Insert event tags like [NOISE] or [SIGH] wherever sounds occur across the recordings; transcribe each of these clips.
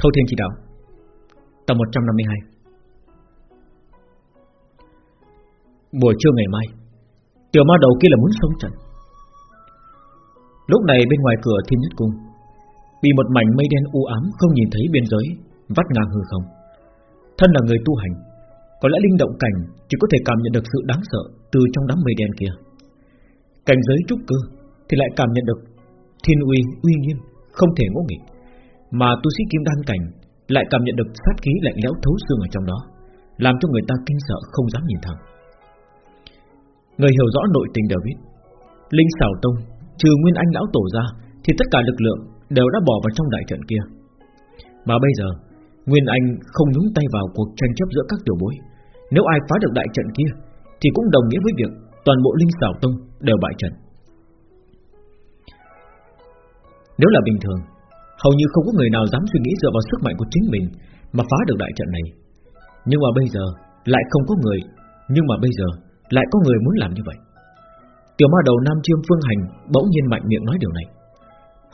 Thâu Thiên Chỉ Đạo, Tập 152 Buổi trưa ngày mai, Tiểu ma đầu kia là muốn sống trận. Lúc này bên ngoài cửa thiên nhất cung, Bị một mảnh mây đen u ám Không nhìn thấy biên giới, Vắt ngang hư không. Thân là người tu hành, Có lẽ linh động cảnh Chỉ có thể cảm nhận được sự đáng sợ Từ trong đám mây đen kia. Cảnh giới trúc cơ Thì lại cảm nhận được thiên uy uy nghiêm, Không thể ngỗ nghịch. Mà tu sĩ kim đan cảnh Lại cảm nhận được sát khí lạnh lẽo thấu xương ở trong đó, Làm cho người ta kinh sợ không dám nhìn thẳng. Người hiểu rõ nội tình đều biết Linh xảo tông, Trừ Nguyên Anh lão tổ ra Thì tất cả lực lượng đều đã bỏ vào trong đại trận kia. Mà bây giờ, Nguyên Anh không nhúng tay vào cuộc tranh chấp giữa các tiểu bối. Nếu ai phá được đại trận kia Thì cũng đồng nghĩa với việc Toàn bộ Linh xảo tông đều bại trận. Nếu là bình thường Hầu như không có người nào dám suy nghĩ dựa vào sức mạnh của chính mình Mà phá được đại trận này. Nhưng mà bây giờ Lại không có người, Nhưng mà bây giờ lại có người muốn làm như vậy. Tiểu ma đầu Nam Chiêm Phương Hành Bỗng nhiên mạnh miệng nói điều này.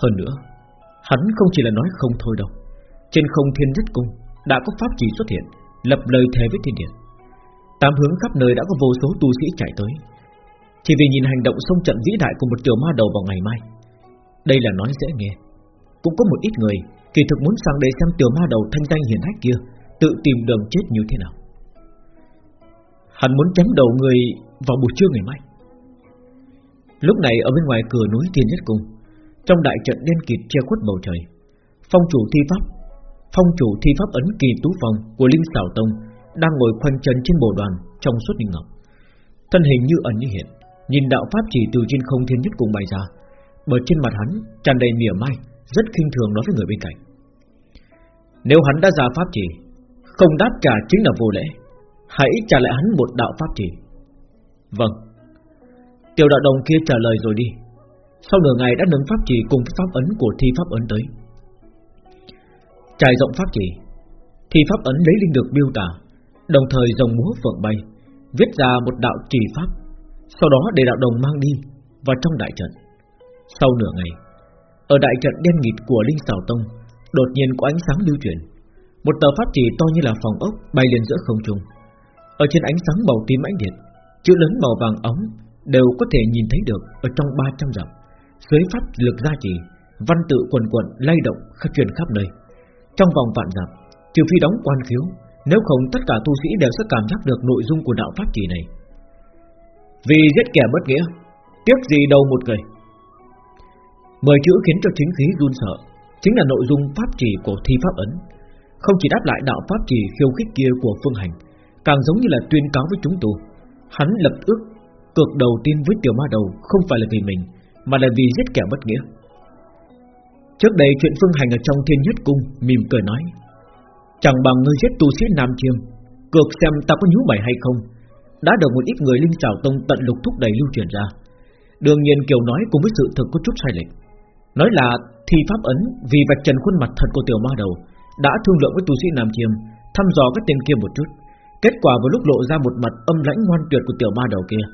Hơn nữa, Hắn không chỉ là nói không thôi đâu. Trên không thiên nhất cung Đã có pháp chỉ xuất hiện, Lập lời thề với thiên điện. Tám hướng khắp nơi đã có vô số tu sĩ chạy tới. Chỉ vì nhìn hành động sông trận vĩ đại Của một tiểu ma đầu vào ngày mai. Đây là nói dễ nghe. Cũng có một ít người Kỳ thực muốn sang đây xem tiểu ma đầu thanh danh hiển hách kia, Tự tìm đường chết như thế nào. Hắn muốn chém đầu người vào buổi trưa ngày mai. Lúc này ở bên ngoài cửa núi Thiên Nhất Cung, Trong đại trận đen kịt che khuất bầu trời, Phong chủ thi pháp, Phong chủ thi pháp ấn kỳ tú phòng Của Linh Sảo Tông Đang ngồi khoanh chân trên bồ đoàn trong suốt ninh ngọc. Thân hình như ẩn như hiện, Nhìn đạo pháp chỉ từ trên không Thiên Nhất Cung bay ra Bởi trên mặt hắn tràn đầy mỉa mai rất khinh thường nói với người bên cạnh. Nếu hắn đã ra pháp chỉ Không đáp trả chính là vô lễ, Hãy trả lại hắn một đạo pháp chỉ Vâng. Tiểu đạo đồng kia trả lời rồi đi. Sau nửa ngày đã nâng pháp chỉ cùng pháp ấn của thi pháp ấn tới. Trải rộng pháp chỉ Thi pháp ấn lấy linh được biêu tả, Đồng thời dòng múa phượng bay, Viết ra một đạo trì pháp, Sau đó để đạo đồng mang đi Vào trong đại trận. Sau nửa ngày ở đại trận đen nghịt của Linh Sảo Tông Đột nhiên có ánh sáng lưu chuyển Một tờ pháp chỉ to như là phòng ốc Bay lên giữa không trung. Ở trên ánh sáng màu tím ánh liệt, Chữ lớn màu vàng ống Đều có thể nhìn thấy được Ở trong 300 dặm. Dưới pháp lực gia trì Văn tự quần quần lay động khắp truyền khắp nơi. Trong vòng vạn dặm Trừ phi đóng quan khiếu Nếu không tất cả tu sĩ đều sẽ cảm giác được nội dung của đạo pháp chỉ này. Vì giết kẻ bất nghĩa Tiếc gì đâu một người? Mười chữ khiến cho chính khí run sợ, Chính là nội dung pháp trì của thi pháp ấn. Không chỉ đáp lại đạo pháp trì khiêu khích kia của phương hành, Càng giống như là tuyên cáo với chúng tu Hắn lập ước, Cược đầu tiên với tiểu ma đầu Không phải là vì mình, Mà là vì giết kẻ bất nghĩa. Trước đây chuyện phương hành ở trong thiên nhất cung Mỉm cười nói, Chẳng bằng ngươi giết tu sĩ Nam Chiêm, Cược xem ta có nhú mày hay không. Đã được một ít người linh trào tông tận lục thúc đẩy lưu truyền ra. Đương nhiên Kiều nói cùng với sự thực có chút sai lệch. Nói là thi pháp ấn Vì vạch trần khuôn mặt thật của tiểu ma đầu, Đã thương lượng với tu sĩ Nam Chiêm, Thăm dò các tên kia một chút. Kết quả vào lúc lộ ra một mặt âm lãnh ngoan tuyệt của tiểu ma đầu kia.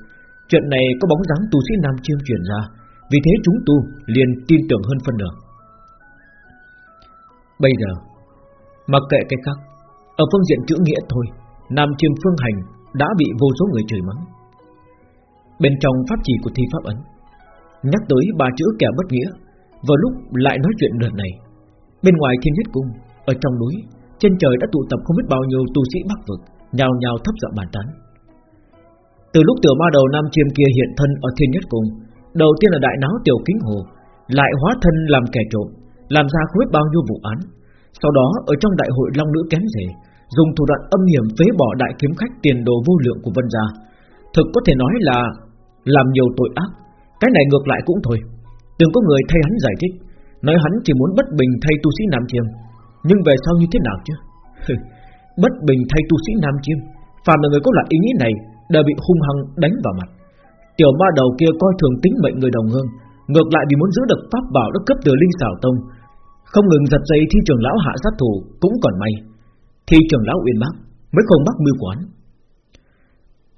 Chuyện này có bóng dáng tu sĩ Nam Chiêm truyền ra, Vì thế chúng tu liền tin tưởng hơn phân nửa. Bây giờ, Mặc kệ cái khác, Ở phương diện chữ nghĩa thôi, Nam Chiêm Phương Hành đã bị vô số người chửi mắng. Bên trong pháp chỉ của thi pháp ấn, Nhắc tới ba chữ kẻ bất nghĩa vào lúc lại nói chuyện lần này Bên ngoài thiên nhất cung Ở trong núi Trên trời đã tụ tập không biết bao nhiêu tu sĩ bắc vực nhào nhào thấp giọng bàn tán. Từ lúc tiểu ma đầu nam chiêm kia hiện thân ở thiên nhất cung, đầu tiên là đại náo tiểu kính hồ, lại hóa thân làm kẻ trộm, làm ra không biết bao nhiêu vụ án. Sau đó ở trong đại hội long nữ kén rể, dùng thủ đoạn âm hiểm phế bỏ đại kiếm khách tiền đồ vô lượng của vân gia, thực có thể nói là làm nhiều tội ác. Cái này ngược lại cũng thôi. Từng có người thay hắn giải thích, nói hắn chỉ muốn bất bình thay tu sĩ nam chiêm, nhưng về sau như thế nào chứ? Bất bình thay tu sĩ Nam Chiêm Phạm là người có loại ý nghĩ này Đều bị hung hăng đánh vào mặt. Tiểu ma đầu kia coi thường tính mệnh người đồng hương Ngược lại vì muốn giữ được pháp bảo đã cấp từ Linh sảo Tông. Không ngừng giật dây thi trưởng lão hạ sát thủ Cũng còn may. Thi trưởng lão uyên bác Mới không bắt mưu quán.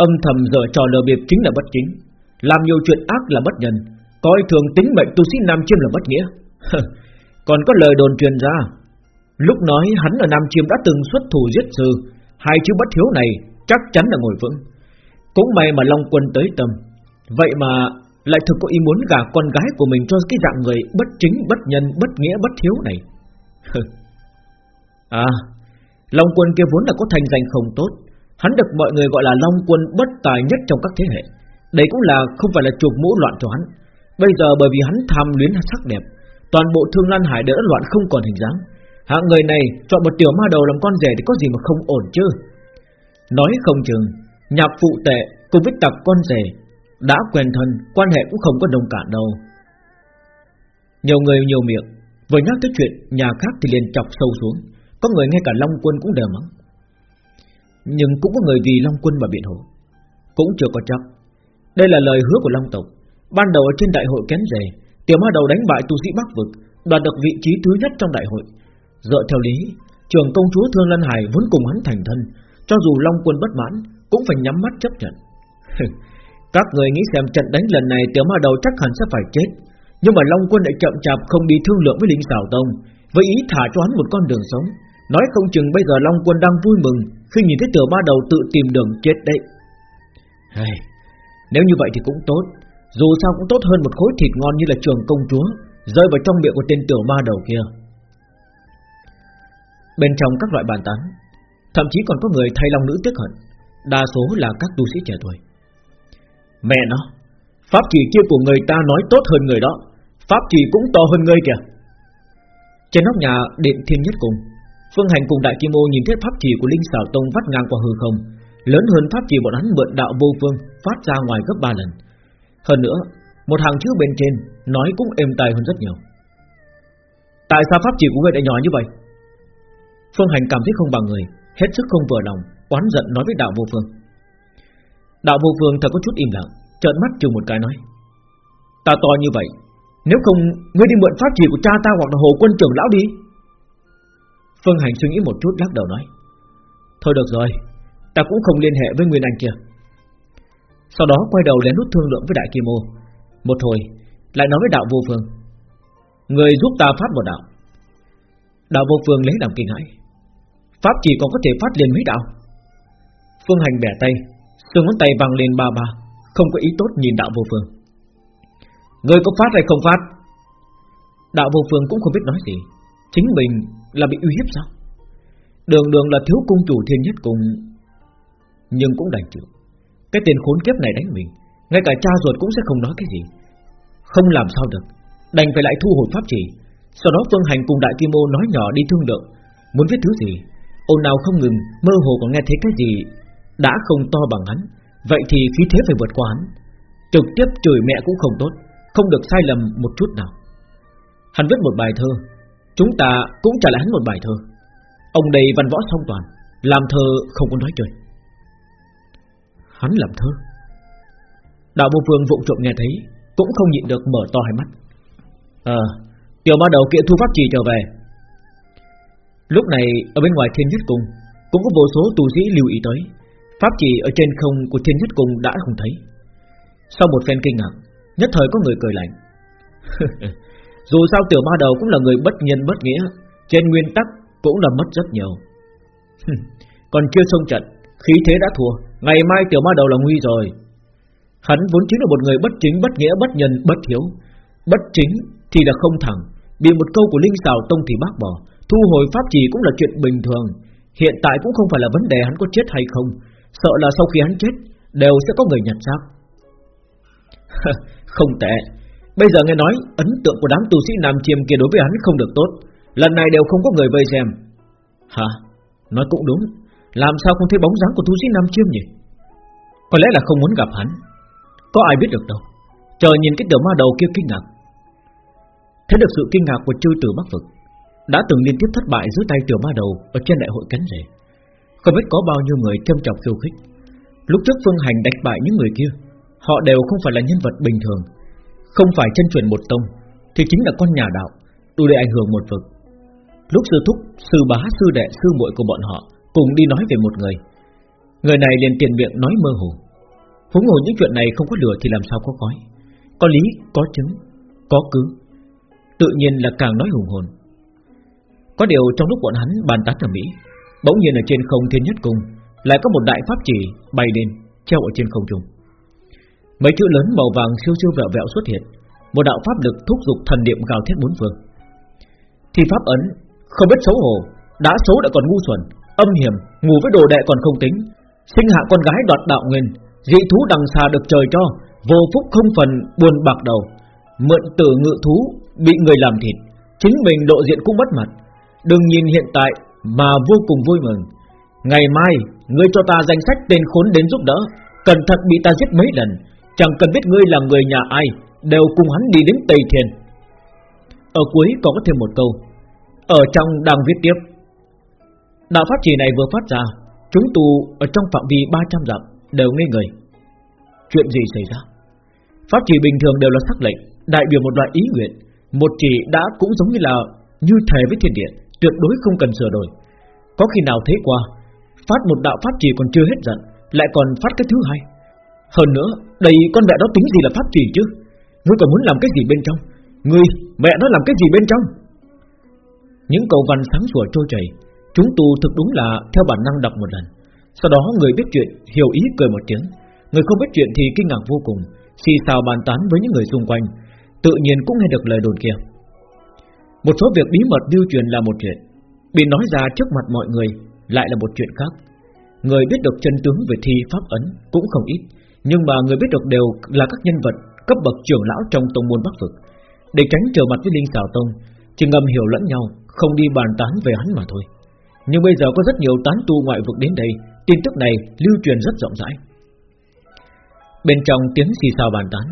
Âm thầm giờ trò lờ biệt chính là bất chính Làm nhiều chuyện ác là bất nhân Coi thường tính mệnh tu sĩ Nam Chiêm là bất nghĩa Còn có lời đồn truyền ra Lúc nói hắn ở Nam Chiêm đã từng xuất thủ giết sư Hai chữ bất hiếu này chắc chắn là ngồi vững Cũng may mà Long Quân tới tâm Vậy mà lại thực có ý muốn gả con gái của mình cho cái dạng người bất chính, bất nhân, bất nghĩa, bất hiếu này. à, Long Quân kia vốn là có thành danh không tốt, hắn được mọi người gọi là Long Quân bất tài nhất trong các thế hệ. Đây cũng là không phải là chuột mũ loạn cho hắn. Bây giờ bởi vì hắn tham luyến sắc đẹp, toàn bộ Thương Lan Hải đã loạn không còn hình dáng. Hạng người này chọn một tiểu ma đầu làm con rể thì có gì mà không ổn chứ? Nói không chừng, nhạc phụ tệ cùng với tặc con rể đã quen thân Quan hệ cũng không có đồng cản đâu Nhiều người nhiều miệng Vừa nhắc tới chuyện nhà khác thì liền chọc sâu xuống Có người ngay cả Long Quân cũng đều mắng Nhưng cũng có người vì Long Quân mà biện hộ Cũng chưa có chắc Đây là lời hứa của Long Tộc Ban đầu ở trên đại hội kén rể Tiểu ma đầu đánh bại tu sĩ Bắc Vực Đoạt được vị trí thứ nhất trong đại hội. Dựa theo lý Trường công chúa Thương Lân Hải vốn cùng hắn thành thân Cho dù Long Quân bất mãn Cũng phải nhắm mắt chấp nhận. Các người nghĩ xem trận đánh lần này tiểu ma đầu chắc hẳn sẽ phải chết. Nhưng mà Long Quân lại chậm chạp không đi thương lượng với Linh Sảo Tông Với ý thả cho hắn một con đường sống. Nói không chừng bây giờ Long Quân đang vui mừng Khi nhìn thấy tiểu ma đầu tự tìm đường chết đấy. Hey, Nếu như vậy thì cũng tốt. Dù sao cũng tốt hơn một khối thịt ngon như là trường công chúa, Rơi vào trong miệng của tên tiểu ma đầu kia. Bên trong các loại bàn tán, Thậm chí còn có người thay lòng nữ tiếc hận, Đa số là các tu sĩ trẻ tuổi. Mẹ nó, Pháp trì kia của người ta nói tốt hơn người đó, Pháp trì cũng to hơn ngươi kìa. Trên nóc nhà điện thiên nhất cùng, Phương Hành cùng Đại Kim Ô nhìn thấy pháp trì của Linh Sảo Tông vắt ngang qua hư không, Lớn hơn pháp trì bọn hắn mượn đạo vô phương, Phát ra ngoài gấp 3 lần. Hơn nữa, Một hàng chữ bên trên Nói cũng êm tai hơn rất nhiều. Tại sao pháp chỉ của ngươi lại nhỏ như vậy? Phương Hành cảm thấy không bằng người, Hết sức không vừa lòng, Oán giận nói với đạo vô phương. Đạo vô phương thật có chút im lặng, Trợn mắt chừng một cái nói, Ta to như vậy, Nếu không ngươi đi mượn pháp chỉ của cha ta hoặc là hồ quân trưởng lão đi. Phương Hành suy nghĩ một chút, lắc đầu nói, Thôi được rồi, Ta cũng không liên hệ với Nguyên Anh kia. Sau đó quay đầu lén nút thương lượng với Đại Kim Ô. Một hồi, Lại nói với đạo vô phương. Người giúp ta phát một đạo. Đạo vô phương lấy làm kinh hãi. Pháp chỉ còn có thể phát liền mấy đạo. Phương Hành bẻ tay, xương ngón tay văng lên ba ba, Không có ý tốt nhìn đạo vô phương. Người có phát hay không phát? Đạo vô phương cũng không biết nói gì. Chính mình là bị uy hiếp sao? Đường đường là thiếu cung chủ thiên nhất cùng, Nhưng cũng đành chịu. Cái tiền khốn kiếp này đánh mình, Ngay cả cha ruột cũng sẽ không nói cái gì. Không làm sao được, Đành phải lại thu hồi pháp chỉ. Sau đó Phương Hành cùng Đại Kim Ô nói nhỏ đi thương lượng, Muốn viết thứ gì. Ôn nào không ngừng Mơ hồ còn nghe thấy cái gì đã không to bằng hắn, Vậy thì khí thế phải vượt qua hắn. Trực tiếp chửi mẹ cũng không tốt, Không được sai lầm một chút nào. Hắn viết một bài thơ, Chúng ta cũng trả lại hắn một bài thơ. Ông đầy văn võ song toàn, Làm thơ không có nói chơi. Hắn làm thơ. Đạo vô phương vụng trộm nghe thấy, Cũng không nhịn được mở to hai mắt. Ờ Tiểu ma đầu kia thu pháp trì trở về. Lúc này, ở bên ngoài thiên nhất cung, Cũng có vô số tù sĩ lưu ý tới. Pháp trì ở trên không của thiên nhất cung đã không thấy. Sau một phen kinh ngạc, Nhất thời có người cười lạnh. [LAUGHS] Dù sao tiểu ma đầu cũng là người bất nhân bất nghĩa, Trên nguyên tắc cũng là mất rất nhiều. [LAUGHS] Còn chưa xông trận, Khí thế đã thua. Ngày mai tiểu ma đầu là nguy rồi. Hắn vốn chính là một người bất chính, bất nghĩa, bất nhân, bất hiếu. Bất chính thì là không thẳng, Bị một câu của Linh xào Tông thì bác bỏ. Thu hồi pháp trì cũng là chuyện bình thường. Hiện tại cũng không phải là vấn đề hắn có chết hay không. Sợ là sau khi hắn chết, Đều sẽ có người nhặt xác. [LAUGHS] Không tệ. Bây giờ nghe nói, ấn tượng của đám tu sĩ Nam Chiêm kia đối với hắn không được tốt. Lần này đều không có người vây xem. Hả? Nói cũng đúng. Làm sao không thấy bóng dáng của tu sĩ Nam Chiêm nhỉ? Có lẽ là không muốn gặp hắn. Có ai biết được đâu. Chờ nhìn cái tiểu ma đầu kia kinh ngạc. Thấy được sự kinh ngạc của chư tử Bắc Vực Đã từng liên tiếp thất bại dưới tay tiểu ma đầu Ở trên đại hội cánh rể. Không biết có bao nhiêu người châm chọc khiêu khích. Lúc trước Phương Hành đánh bại những người kia Họ đều không phải là nhân vật bình thường. Không phải chân truyền một tông Thì chính là con nhà đạo Đủ để ảnh hưởng một vực. Lúc sư thúc, sư bá, sư đệ, sư muội của bọn họ Cùng đi nói về một người. Người này liền tiền miệng nói mơ hồ. Huống hồ những chuyện này không có lửa thì làm sao có khói Có lý, có chứng, có cứ. Tự nhiên là càng nói hùng hồn. Có điều trong lúc bọn hắn bàn tán ở Mỹ Bỗng nhiên ở trên không thiên nhất cung Lại có một đại pháp chỉ bay lên Treo ở trên không trung. Mấy chữ lớn màu vàng siêu siêu vẹo vẹo xuất hiện Một đạo pháp lực thúc giục thần niệm gào thét bốn phương. Thì pháp ấn Không biết xấu hổ Đã xấu đã còn ngu xuẩn Âm hiểm ngủ với đồ đệ còn không tính. Sinh hạ con gái đoạt đạo nguyên, Dị thú đằng xa được trời cho, Vô phúc không phần buồn bạc đầu. Mượn tử ngự thú, Bị người làm thịt, Chính mình độ diện cũng mất mặt. Đừng nhìn hiện tại mà vô cùng vui mừng. Ngày mai, Ngươi cho ta danh sách tên khốn đến giúp đỡ, Cẩn thận bị ta giết mấy lần, Chẳng cần biết ngươi là người nhà ai, Đều cùng hắn đi đến Tây Thiên. Ở cuối còn có thêm một câu, Ở trong đang viết tiếp Đạo pháp chỉ này vừa phát ra, Chúng tu ở trong phạm vi 300 dặm Đều ngây người. Chuyện gì xảy ra? Pháp chỉ bình thường đều là sắc lệnh, Đại biểu một loại ý nguyện. Một chỉ đã cũng giống như là Như thề với thiên địa, Tuyệt đối không cần sửa đổi. Có khi nào thế qua, Phát một đạo pháp chỉ còn chưa hết giận, Lại còn phát cái thứ hai? Hơn nữa, đây con mẹ đó tính gì là pháp chỉ chứ? Ngươi còn muốn làm cái gì bên trong? Ngươi, mẹ nó làm cái gì bên trong? Những cầu văn sáng sủa trôi chảy Chúng tu thực đúng là theo bản năng đọc một lần. Sau đó người biết chuyện hiểu ý cười một tiếng. Người không biết chuyện thì kinh ngạc vô cùng, Xì xào bàn tán với những người xung quanh, Tự nhiên cũng nghe được lời đồn kia. Một số việc bí mật lưu truyền là một chuyện, Bị nói ra trước mặt mọi người Lại là một chuyện khác. Người biết được chân tướng về thi pháp ấn Cũng không ít, Nhưng mà người biết được đều là các nhân vật Cấp bậc trưởng lão trong tông môn Bắc Vực. Để tránh trở mặt với Linh Sảo Tông, Chỉ ngầm hiểu lẫn nhau, Không đi bàn tán về hắn mà thôi. Nhưng bây giờ có rất nhiều tán tu ngoại vực đến đây, Tin tức này lưu truyền rất rộng rãi. Bên trong tiếng xì xào bàn tán,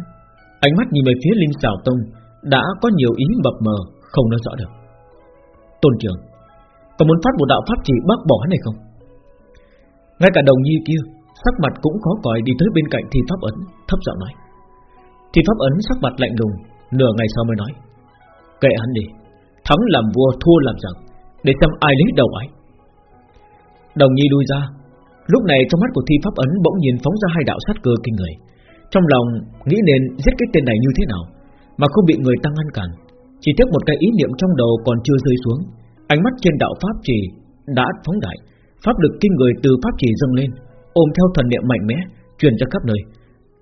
Ánh mắt nhìn về phía Linh Xảo Tông Đã có nhiều ý mập mờ, Không nói rõ được. Tôn trưởng, Có muốn phát một đạo pháp chỉ bác bỏ này không? Ngay cả đồng nhi kia, Sắc mặt cũng khó coi đi tới bên cạnh thi pháp ấn, Thấp giọng nói. Thi pháp ấn sắc mặt lạnh lùng, Nửa ngày sau mới nói. Kệ hắn đi, Thắng làm vua, thua làm giặc, Để xem ai lấy đầu ấy Đồng nhi đuôi ra. Lúc này trong mắt của thi pháp ấn bỗng nhiên phóng ra hai đạo sát cơ kinh người. Trong lòng nghĩ nên giết cái tên này như thế nào, Mà không bị người tăng ngăn cản. Chỉ tiếc một cái ý niệm trong đầu còn chưa rơi xuống. Ánh mắt trên đạo pháp trì đã phóng đại. Pháp lực kinh người từ pháp trì dâng lên, Ôm theo thần niệm mạnh mẽ, Truyền ra khắp nơi.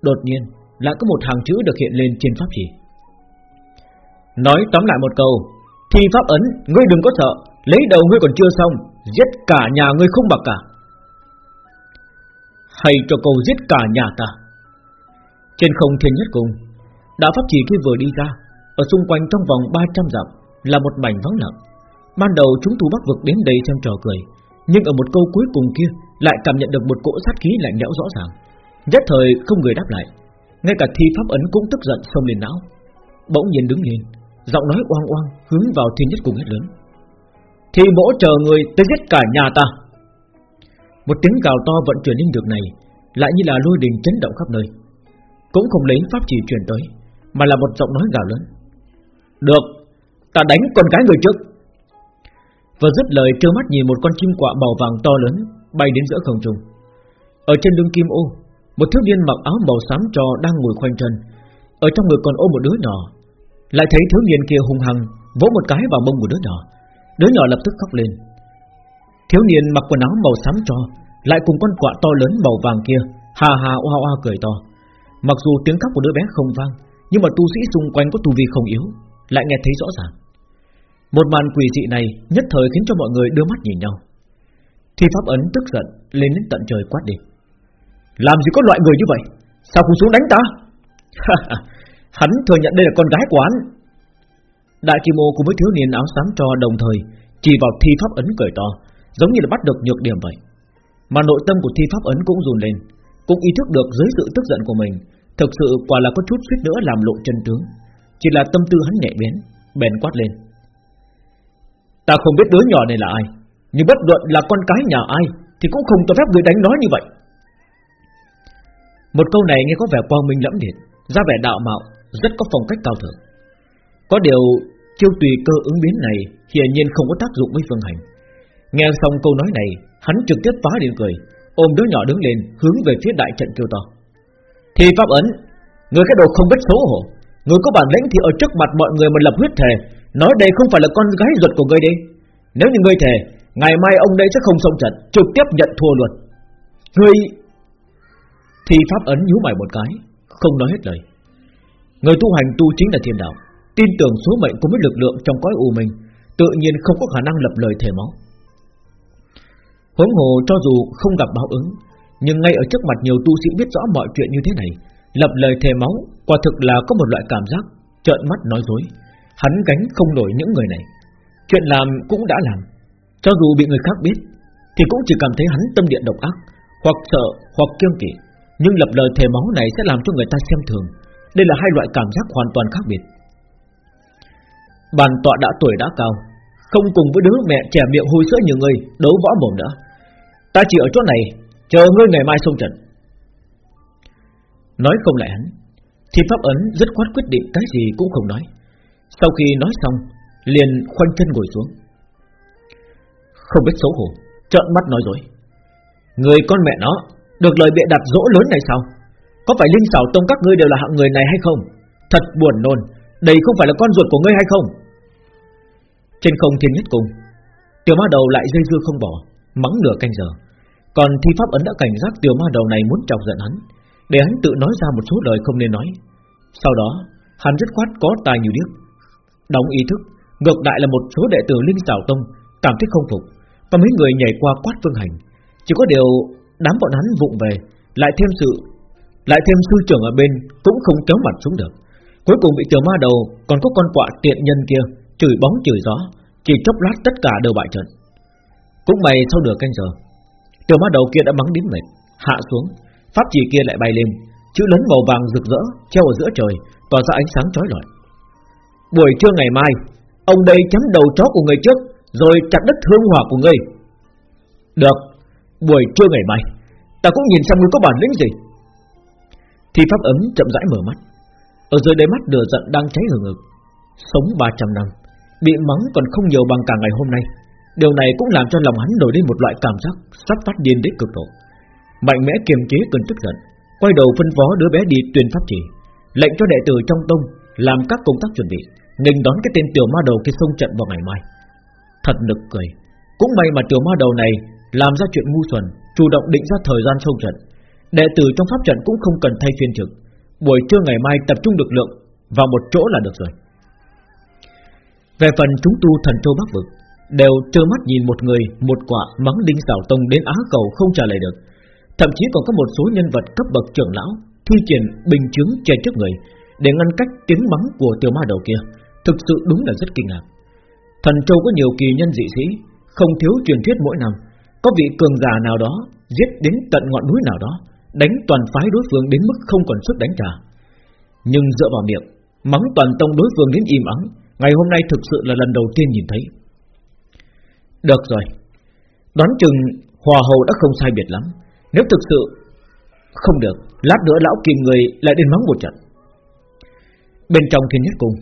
Đột nhiên, lại có một hàng chữ được hiện lên trên pháp trì. Nói tóm lại một câu, Thi pháp ấn, Ngươi đừng có sợ, Lấy đầu ngươi còn chưa xong. Giết cả nhà ngươi không bạc cả. Hay cho câu giết cả nhà ta. Trên không thiên nhất cùng đã pháp chỉ khi vừa đi ra, Ở xung quanh trong vòng 300 dặm, Là một mảnh vắng lặng. Ban đầu chúng tu bắc vực đến đây xem trò cười, Nhưng ở một câu cuối cùng kia Lại cảm nhận được một cỗ sát khí lạnh lẽo rõ ràng. Nhất thời không người đáp lại, Ngay cả thi pháp ấn cũng tức giận xông lên não. Bỗng nhiên đứng lên, Giọng nói oang oang hướng vào thiên nhất cùng hết lớn. Thì mỗ chờ người tới giết cả nhà ta. Một tiếng gào to vận chuyển linh được này Lại như là lôi đình chấn động khắp nơi. Cũng không lấy pháp chỉ truyền tới, Mà là một giọng nói gào lớn. Được, Ta đánh con gái người trước. Vừa dứt lời, trơ mắt nhìn một con chim quạ màu vàng to lớn Bay đến giữa không trung. Ở trên lưng kim ô, Một thiếu niên mặc áo màu xám trò đang ngồi khoanh chân. Ở trong người còn ôm một đứa nhỏ. Lại thấy thiếu niên kia hung hăng Vỗ một cái vào mông của đứa nhỏ. Đứa nhỏ lập tức khóc lên. Thiếu niên mặc quần áo màu xám cho Lại cùng con quạ to lớn màu vàng kia Hà hà oa oa cười to. Mặc dù tiếng khóc của đứa bé không vang, Nhưng mà tu sĩ xung quanh có tu vi không yếu, Lại nghe thấy rõ ràng. Một màn quỷ dị này nhất thời khiến cho mọi người đưa mắt nhìn nhau. Thi pháp ấn tức giận Lên đến tận trời quát đi Làm gì có loại người như vậy? Sao không xuống đánh ta? [LAUGHS] Hắn thừa nhận đây là con gái của hắn. Đại Kim Ô cùng với thiếu niên áo xám cho đồng thời, Chỉ vào thi pháp ấn cười to, Giống như là bắt được nhược điểm vậy. Mà nội tâm của thi pháp ấn cũng run lên, Cũng ý thức được dưới sự tức giận của mình, Thực sự quả là có chút suýt nữa làm lộ chân tướng. Chỉ là tâm tư hắn nhẹ bén Bèn quát lên. Ta không biết đứa nhỏ này là ai, Nhưng bất luận là con cái nhà ai Thì cũng không cho phép người đánh nó như vậy. Một câu này nghe có vẻ quang minh lẫm liệt, ra vẻ đạo mạo, Rất có phong cách cao thượng. Có điều chiêu tùy cơ ứng biến này Hiển nhiên không có tác dụng với Phương Hành. Nghe xong câu nói này, Hắn trực tiếp phá điện cười, Ôm đứa nhỏ đứng lên, hướng về phía đại trận kêu to. Thì pháp ấn, Người cái đồ không biết xấu hổ, Người có bản lĩnh thì ở trước mặt mọi người mà lập huyết thề, Nói đây không phải là con gái ruột của người đi Nếu như ngươi thề, Ngày mai ông đây sẽ không xong trận, Trực tiếp nhận thua luôn. Ngươi, Thì pháp ấn nhíu mày một cái, Không nói hết lời. Người tu hành tu chính là thiên đạo. Tin tưởng số mệnh của với lực lượng trong cõi u mình Tự nhiên không có khả năng lập lời thề máu. Huống hồ cho dù không gặp báo ứng, Nhưng ngay ở trước mặt nhiều tu sĩ biết rõ mọi chuyện như thế này, Lập lời thề máu Quả thực là có một loại cảm giác Trợn mắt nói dối. Hắn gánh không nổi những người này. Chuyện làm cũng đã làm. Cho dù bị người khác biết, Thì cũng chỉ cảm thấy hắn tâm địa độc ác, Hoặc sợ, hoặc kiêng kỵ. Nhưng lập lời thề máu này sẽ làm cho người ta xem thường. Đây là hai loại cảm giác hoàn toàn khác biệt. Bàn tọa đã tuổi đã cao, Không cùng với đứa mẹ trẻ miệng hôi sữa như ngươi Đấu võ mồm nữa. Ta chỉ ở chỗ này, Chờ ngươi ngày mai xông trận. Nói không lại hắn, Thì pháp ấn rất khoát quyết định cái gì cũng không nói. Sau khi nói xong, Liền khoanh chân ngồi xuống. Không biết xấu hổ, Trợn mắt nói dối. Người con mẹ nó, Được lời bịa đặt dỗ lớn này sao? Có phải linh xảo tông các ngươi đều là hạng người này hay không? Thật buồn nôn, Đây không phải là con ruột của ngươi hay không? Trên không thiên nhất cung, Tiểu ma đầu lại dây dưa không bỏ, Mắng nửa canh giờ. Còn thi pháp ấn đã cảnh giác tiểu ma đầu này muốn chọc giận hắn, Để hắn tự nói ra một số lời không nên nói. Sau đó, Hắn rất khoát có tài nhiều điếc. Đóng ý thức, Ngược lại là một số đệ tử Linh Sảo Tông Cảm thấy không phục Và mấy người nhảy qua quát phương hành. Chỉ có điều đám bọn hắn vụng về, Lại thêm sự, Lại thêm sư trưởng ở bên Cũng không kéo mặt xuống được. Cuối cùng bị tiểu ma đầu Còn có con quạ tiện nhân kia Chửi bóng chửi gió, Chỉ chốc lát tất cả đều bại trận. Cũng may sau nửa canh giờ, Tiểu ma đầu kia đã mắng đến mệt, Hạ xuống, Pháp chỉ kia lại bay lên, Chữ lớn màu vàng rực rỡ Treo ở giữa trời, Tỏa ra ánh sáng chói lọi. Buổi trưa ngày mai, Ông đây chấm đầu chó của người trước, Rồi chặt đất hương hỏa của ngươi Được, Buổi trưa ngày mai, Ta cũng nhìn xem ngươi có bản lĩnh gì. Thì pháp ấm chậm rãi mở mắt, Ở dưới đáy mắt lửa giận đang cháy hừng hực, Sống 300 năm. Bị mắng còn không nhiều bằng cả ngày hôm nay Điều này cũng làm cho lòng hắn nổi lên một loại cảm giác Sắp phát điên đến cực độ Mạnh mẽ kiềm chế cơn tức giận Quay đầu phân phó đứa bé đi tuyên pháp chỉ Lệnh cho đệ tử trong tông Làm các công tác chuẩn bị nên đón cái tên tiểu ma đầu kia xông trận vào ngày mai. Thật nực cười, cũng may mà tiểu ma đầu này làm ra chuyện ngu xuẩn, chủ động định ra thời gian xông trận. Đệ tử trong pháp trận cũng không cần thay phiên trực, buổi trưa ngày mai tập trung lực lượng vào một chỗ là được rồi. Về phần chúng tu thần châu bắc vực đều trơ mắt nhìn một người, một quả mắng đinh xảo tông đến á cầu không trả lời được, thậm chí còn có một số nhân vật cấp bậc trưởng lão thi triển bình chứng che trước người để ngăn cách tiếng mắng của tiểu ma đầu kia. Thực sự đúng là rất kinh ngạc. Thần Châu có nhiều kỳ nhân dị sĩ Không thiếu truyền thuyết mỗi năm. Có vị cường giả nào đó Giết đến tận ngọn núi nào đó Đánh toàn phái đối phương đến mức không còn sức đánh trả. Nhưng dựa vào miệng Mắng toàn tông đối phương đến im ắng Ngày hôm nay thực sự là lần đầu tiên nhìn thấy. Được rồi. Đoán chừng hòa hầu đã không sai biệt lắm. Nếu thực sự Không được, Lát nữa lão kìm người lại đến mắng một trận. Bên trong thiên nhất cùng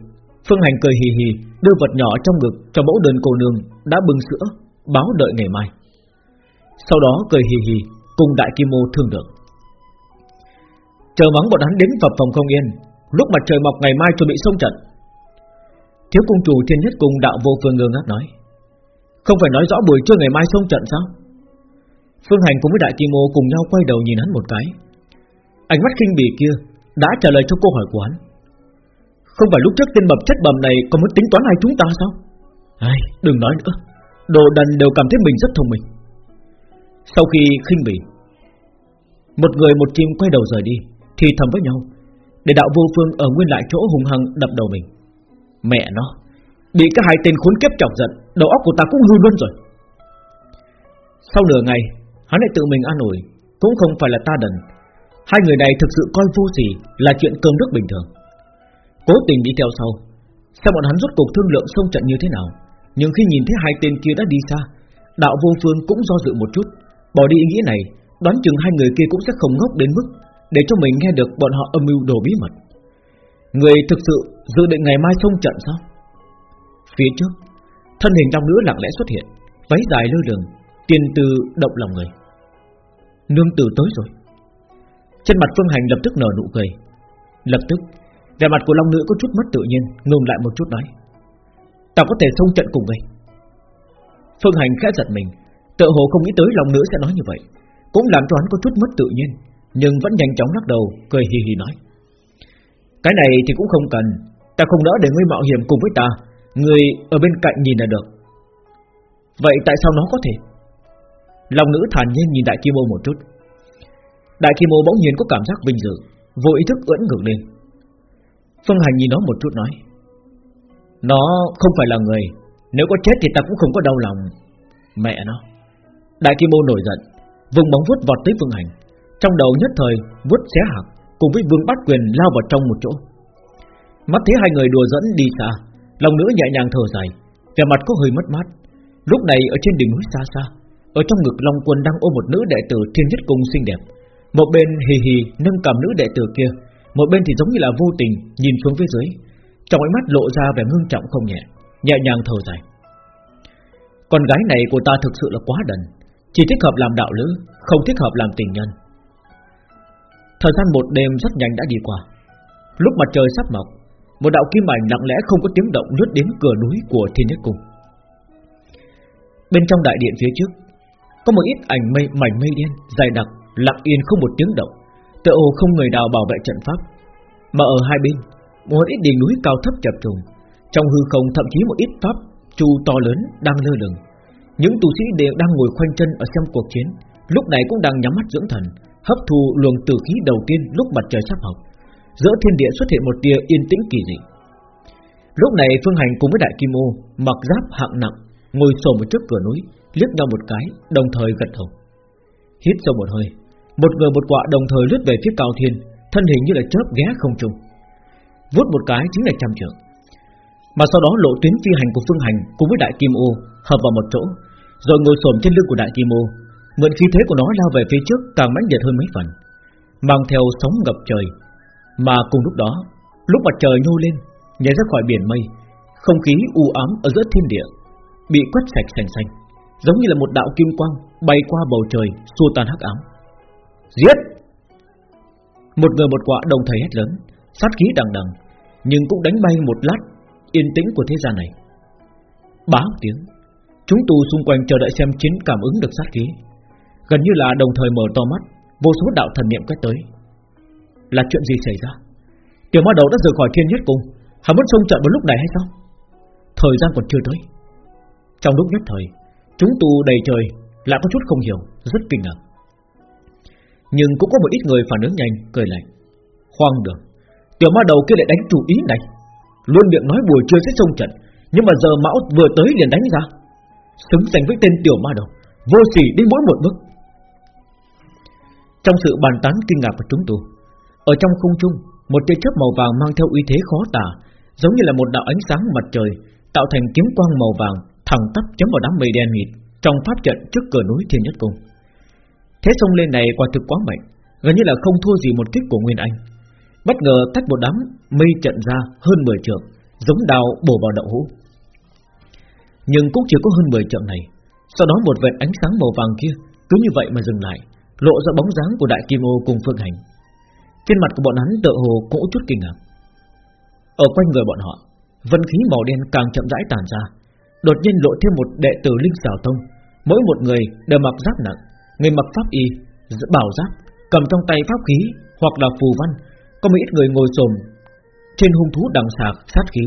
Phương Hành cười hì hì, Đưa vật nhỏ trong ngực cho mẫu đơn cô nương Đã bưng sữa, Báo đợi ngày mai. Sau đó cười hì hì, Cùng đại kim mô thương được. Chờ mắng bọn hắn đến vào phòng không yên, Lúc mặt trời mọc ngày mai chuẩn bị xông trận Thiếu cung chủ thiên nhất cùng đạo vô phương ngơ ngác nói. Không phải nói rõ buổi trưa ngày mai xông trận sao? Phương Hành cùng với Đại Kim Ô cùng nhau quay đầu nhìn hắn một cái. Ánh mắt kinh bỉ kia Đã trả lời cho câu hỏi của hắn. Không phải lúc trước tên bập chất bầm này Còn muốn tính toán hai chúng ta sao? Ai, Đừng nói nữa. Đồ đần đều cảm thấy mình rất thông minh. Sau khi khinh bỉ Một người một chim quay đầu rời đi Thì thầm với nhau Để đạo vô phương ở nguyên lại chỗ hùng hăng đập đầu mình. Mẹ nó, Bị các hai tên khốn kiếp chọc giận, Đầu óc của ta cũng hư luôn rồi. Sau nửa ngày, Hắn lại tự mình an ủi, Cũng không phải là ta đần. Hai người này thực sự coi vô gì Là chuyện cơm nước bình thường. Cố tình đi theo sau, Xem bọn hắn rốt cuộc thương lượng xông trận như thế nào. Nhưng khi nhìn thấy hai tên kia đã đi xa, Đạo vô phương cũng do dự một chút, Bỏ đi ý nghĩ này, Đoán chừng hai người kia cũng sẽ không ngốc đến mức Để cho mình nghe được bọn họ âm mưu đồ bí mật. Người thực sự dự định ngày mai xông trận sao? Phía trước, Thân hình trong nữ lặng lẽ xuất hiện, Váy dài lơ lửng, Tiền từ động lòng người. Nương tử tới rồi. Trên mặt Phương Hành lập tức nở nụ cười. Lập tức, vẻ mặt của Long Nữ có chút mất tự nhiên, Ngừng lại một chút nói. Ta có thể xông trận cùng ngươi. Phương Hành khẽ giật mình Tự hồ không nghĩ tới long nữ sẽ nói như vậy. Cũng làm cho hắn có chút mất tự nhiên, Nhưng vẫn nhanh chóng lắc đầu, Cười hì hì nói. Cái này thì cũng không cần. Ta không đỡ để ngươi mạo hiểm cùng với ta. Ngươi ở bên cạnh nhìn là được. Vậy tại sao nó có thể? Lòng nữ thản nhiên nhìn Đại Kim Ô một chút. Đại Kim Ô bỗng nhiên có cảm giác vinh dự, Vô ý thức ưỡn ngược lên. Phương Hành nhìn nó một chút nói, Nó không phải là người. Nếu có chết thì ta cũng không có đau lòng. Mẹ nó. Đại Kim Ô nổi giận, Vùng bóng vuốt vọt tới Phương Hành. Trong đầu nhất thời vuốt xé hạc. Cùng với Vương Bát Quyền lao vào trong một chỗ. Mắt thấy hai người đùa dẫn đi xa, Lòng nữ nhẹ nhàng thở dài, Vẻ mặt có hơi mất mát. Lúc này ở trên đỉnh núi xa xa, Ở trong ngực Long Quân đang ôm một nữ đệ tử thiên nhất cung xinh đẹp. Một bên hì hì nâng cầm nữ đệ tử kia, Một bên thì giống như là vô tình Nhìn xuống phía dưới. Trong ánh mắt lộ ra vẻ ngưng trọng không nhẹ Nhẹ nhàng thở dài. Con gái này của ta thực sự là quá đần, Chỉ thích hợp làm đạo lữ, Không thích hợp làm tình nhân. Thời gian một đêm rất nhanh đã đi qua. Lúc mặt trời sắp mọc Một đạo kim ảnh lặng lẽ không có tiếng động lướt đến cửa núi của thiên nhất cung. Bên trong đại điện phía trước Có một ít ảnh mây mảnh mây đen Dài đặc, lặng yên không một tiếng động. Tự hồ không người nào bảo vệ trận pháp. Mà ở hai bên Một ít đỉnh núi cao thấp chập trùng. Trong hư không thậm chí một ít pháp Chu to lớn đang lơ lửng. Những tu sĩ đều đang ngồi khoanh chân ở xem cuộc chiến. Lúc này cũng đang nhắm mắt dưỡng thần. Hấp thu luồng tử khí đầu tiên lúc mặt trời sắp học Giữa thiên địa xuất hiện một tia yên tĩnh kỳ dị. Lúc này Phương Hành cùng với Đại Kim Ô Mặc giáp hạng nặng, Ngồi sồn một trước cửa núi, Liếc nhau một cái, Đồng thời gật đầu. Hít sâu một hơi, Một người một quạ đồng thời lướt về phía cao thiên, Thân hình như là chớp ghé không trung. Vút một cái chính là trăm trượng. Mà sau đó lộ tuyến phi hành của Phương Hành Cùng với Đại Kim Ô hợp vào một chỗ, Rồi ngồi xổm trên lưng của Đại Kim Ô Mượn khí thế của nó lao về phía trước Càng mãnh liệt hơn mấy phần Mang theo sóng ngập trời Mà cùng lúc đó Lúc mặt trời nhô lên Nhảy ra khỏi biển mây Không khí u ám ở giữa thiên địa bị quét sạch sành xanh, giống như là một đạo kim quang bay qua bầu trời xua tan hắc ám. Giết! Một người một quả đồng thời hét lớn, sát khí đằng đằng, nhưng cũng đánh bay một lát yên tĩnh của thế gian này. Bá tiếng, chúng tù xung quanh chờ đợi xem chiến cảm ứng được sát khí, gần như là đồng thời mở to mắt, vô số đạo thần niệm quét tới. Là chuyện gì xảy ra? Tiểu ma đầu đã rời khỏi thiên nhất cung, hắn muốn xông trận vào lúc này hay sao? Thời gian còn chưa tới. Trong lúc nhất thời Chúng tu đầy trời Lại có chút không hiểu Rất kinh ngạc Nhưng cũng có một ít người phản ứng nhanh Cười lạnh Khoan được Tiểu ma đầu kia lại đánh chủ ý này Luôn miệng nói buổi trưa sẽ xông trận Nhưng mà giờ mão vừa tới liền đánh ra Xứng danh với tên tiểu ma đầu Vô sỉ đi mỗi một bước trong sự bàn tán kinh ngạc của chúng tôi, Ở trong không trung Một tia chớp màu vàng mang theo uy thế khó tả Giống như là một đạo ánh sáng mặt trời Tạo thành kiếm quang màu vàng thẳng tắp chấm vào đám mây đen mịt trong pháp trận trước cửa núi thiên nhất cung. Thế sông lên này quả thực quá mạnh, gần như là không thua gì một kích của Nguyên Anh. Bất ngờ tách một đám mây trận ra hơn 10 trượng, giống đào bổ vào đậu hũ. Nhưng cũng chỉ có hơn 10 trượng này, sau đó một vệt ánh sáng màu vàng kia cứ như vậy mà dừng lại, lộ ra bóng dáng của Đại Kim Ô cùng Phương Hành. Trên mặt của bọn hắn tựa hồ cũng chút kinh ngạc. Ở quanh người bọn họ, vân khí màu đen càng chậm rãi tàn ra, Đột nhiên lộ thêm một đệ tử linh xảo tông. Mỗi một người đều mặc giáp nặng Người mặc pháp y, bảo giáp Cầm trong tay pháp khí hoặc là phù văn. Có một ít người ngồi xồm Trên hung thú đằng sạc sát khí.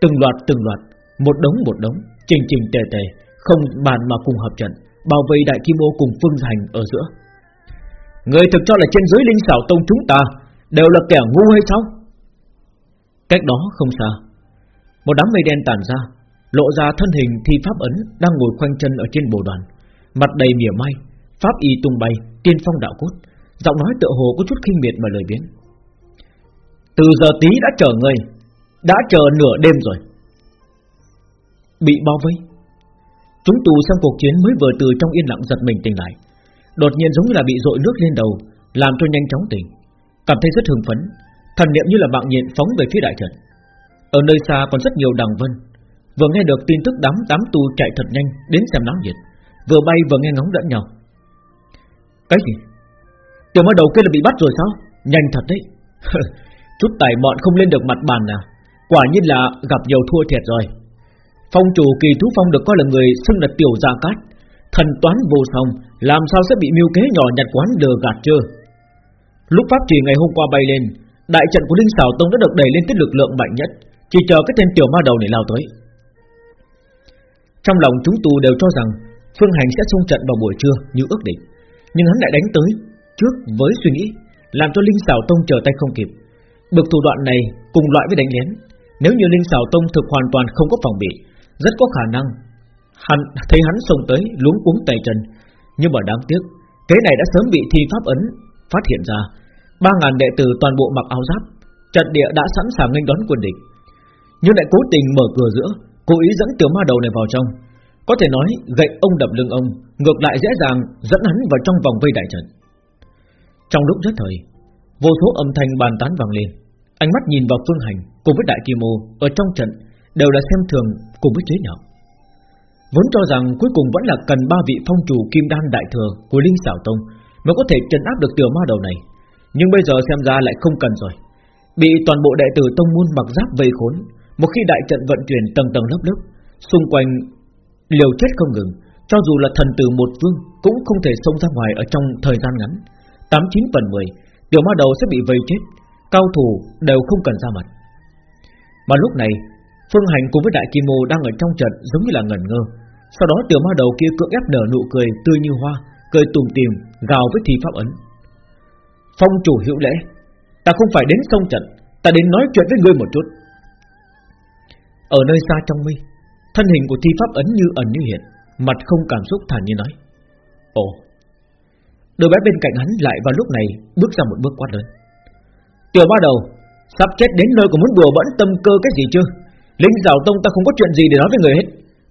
Từng loạt từng loạt Một đống một đống Trình trình tề tề Không bàn mà cùng hợp trận. Bảo vệ đại kim ô cùng phương hành ở giữa Người thực cho là trên dưới linh xảo tông chúng ta Đều là kẻ ngu hay sao Cách đó không xa Một đám mây đen tản ra lộ ra thân hình thi pháp ấn đang ngồi khoanh chân ở trên bồ đoàn, mặt đầy mỉa mai, pháp y tung bay, tiên phong đạo cốt, giọng nói tựa hồ có chút khinh miệt mà lời biến. Từ giờ tí đã chờ người, đã chờ nửa đêm rồi. Bị bao vây. Chúng tù xem cuộc chiến mới vừa từ trong yên lặng giật mình tỉnh lại, đột nhiên giống như là bị dội nước lên đầu, làm cho nhanh chóng tỉnh, cảm thấy rất hưng phấn, thần niệm như là mạng nhện phóng về phía đại trận. Ở nơi xa còn rất nhiều đằng vân. Vừa nghe được tin tức đám đám tù chạy thật nhanh Đến xem náo nhiệt Vừa bay vừa nghe ngóng lẫn nhau. Cái gì? Tiểu ma đầu kia là bị bắt rồi sao? Nhanh thật đấy. [LAUGHS] Chút tài mọn không lên được mặt bàn à? Quả nhiên là gặp nhiều thua thiệt rồi. Phong chủ kỳ thú phong được coi là người xưng là tiểu gia cát. Thần toán vô song, Làm sao sẽ bị mưu kế nhỏ nhặt quán lừa gạt chưa Lúc pháp trì ngày hôm qua bay lên, Đại trận của Linh Sảo Tông đã được đẩy lên tới lực lượng mạnh nhất, Chỉ chờ cái tên tiểu ma đầu này lao tới. Trong lòng chúng tu đều cho rằng, Phương Hành sẽ xung trận vào buổi trưa như ước định. Nhưng hắn lại đánh tới, Trước với suy nghĩ, Làm cho Linh Sảo Tông chờ tay không kịp. Bực thủ đoạn này cùng loại với đánh lén. Nếu như Linh Sảo Tông thực hoàn toàn không có phòng bị rất có khả năng hắn, thấy hắn xông tới, luống cuống tay chân. Nhưng mà đáng tiếc kế này đã sớm bị thi pháp ấn Phát hiện ra. Ba ngàn đệ tử toàn bộ mặc áo giáp, Trận địa đã sẵn sàng nghênh đón quân địch. Nhưng lại cố tình mở cửa giữa, Cố ý dẫn tiểu ma đầu này vào trong. Có thể nói, gậy ông đập lưng ông, Ngược lại dễ dàng dẫn hắn vào trong vòng vây đại trận. Trong lúc rất thời, Vô số âm thanh bàn tán vang lên. Ánh mắt nhìn vào phương hành Cùng với đại kim mô Ở trong trận đều là xem thường cùng với chế nhạo. Vốn cho rằng cuối cùng vẫn là cần ba vị phong chủ kim đan đại thừa Của Linh Xảo Tông Mới có thể trấn áp được tiểu ma đầu này. Nhưng bây giờ xem ra lại không cần rồi. Bị toàn bộ đệ tử tông môn mặc giáp vây khốn, Một khi đại trận vận chuyển tầng tầng lớp lớp, Xung quanh liều chết không ngừng, Cho dù là thần tử một vương Cũng không thể xông ra ngoài ở trong thời gian ngắn. 89 phần 10 Tiểu ma đầu sẽ bị vây chết, Cao thủ đều không cần ra mặt. Mà lúc này Phương Hành cùng với Đại Kim Mô đang ở trong trận giống như là ngẩn ngơ. Sau đó tiểu ma đầu kia cưỡng ép nở nụ cười tươi như hoa, Cười tùm tìm, gào với thi pháp ấn. Phong chủ hữu lễ, Ta không phải đến sông trận, Ta đến nói chuyện với ngươi một chút. Ở nơi xa trong mi Thân hình của thi pháp ấn như ẩn như hiện, Mặt không cảm xúc thản nhiên nói. Ồ Đôi bé bên cạnh hắn lại vào lúc này Bước ra một bước quát lớn. Tiểu ba đầu, Sắp chết đến nơi còn muốn đùa bỡn tâm cơ cái gì chưa? Linh rào tông ta không có chuyện gì để nói với người hết.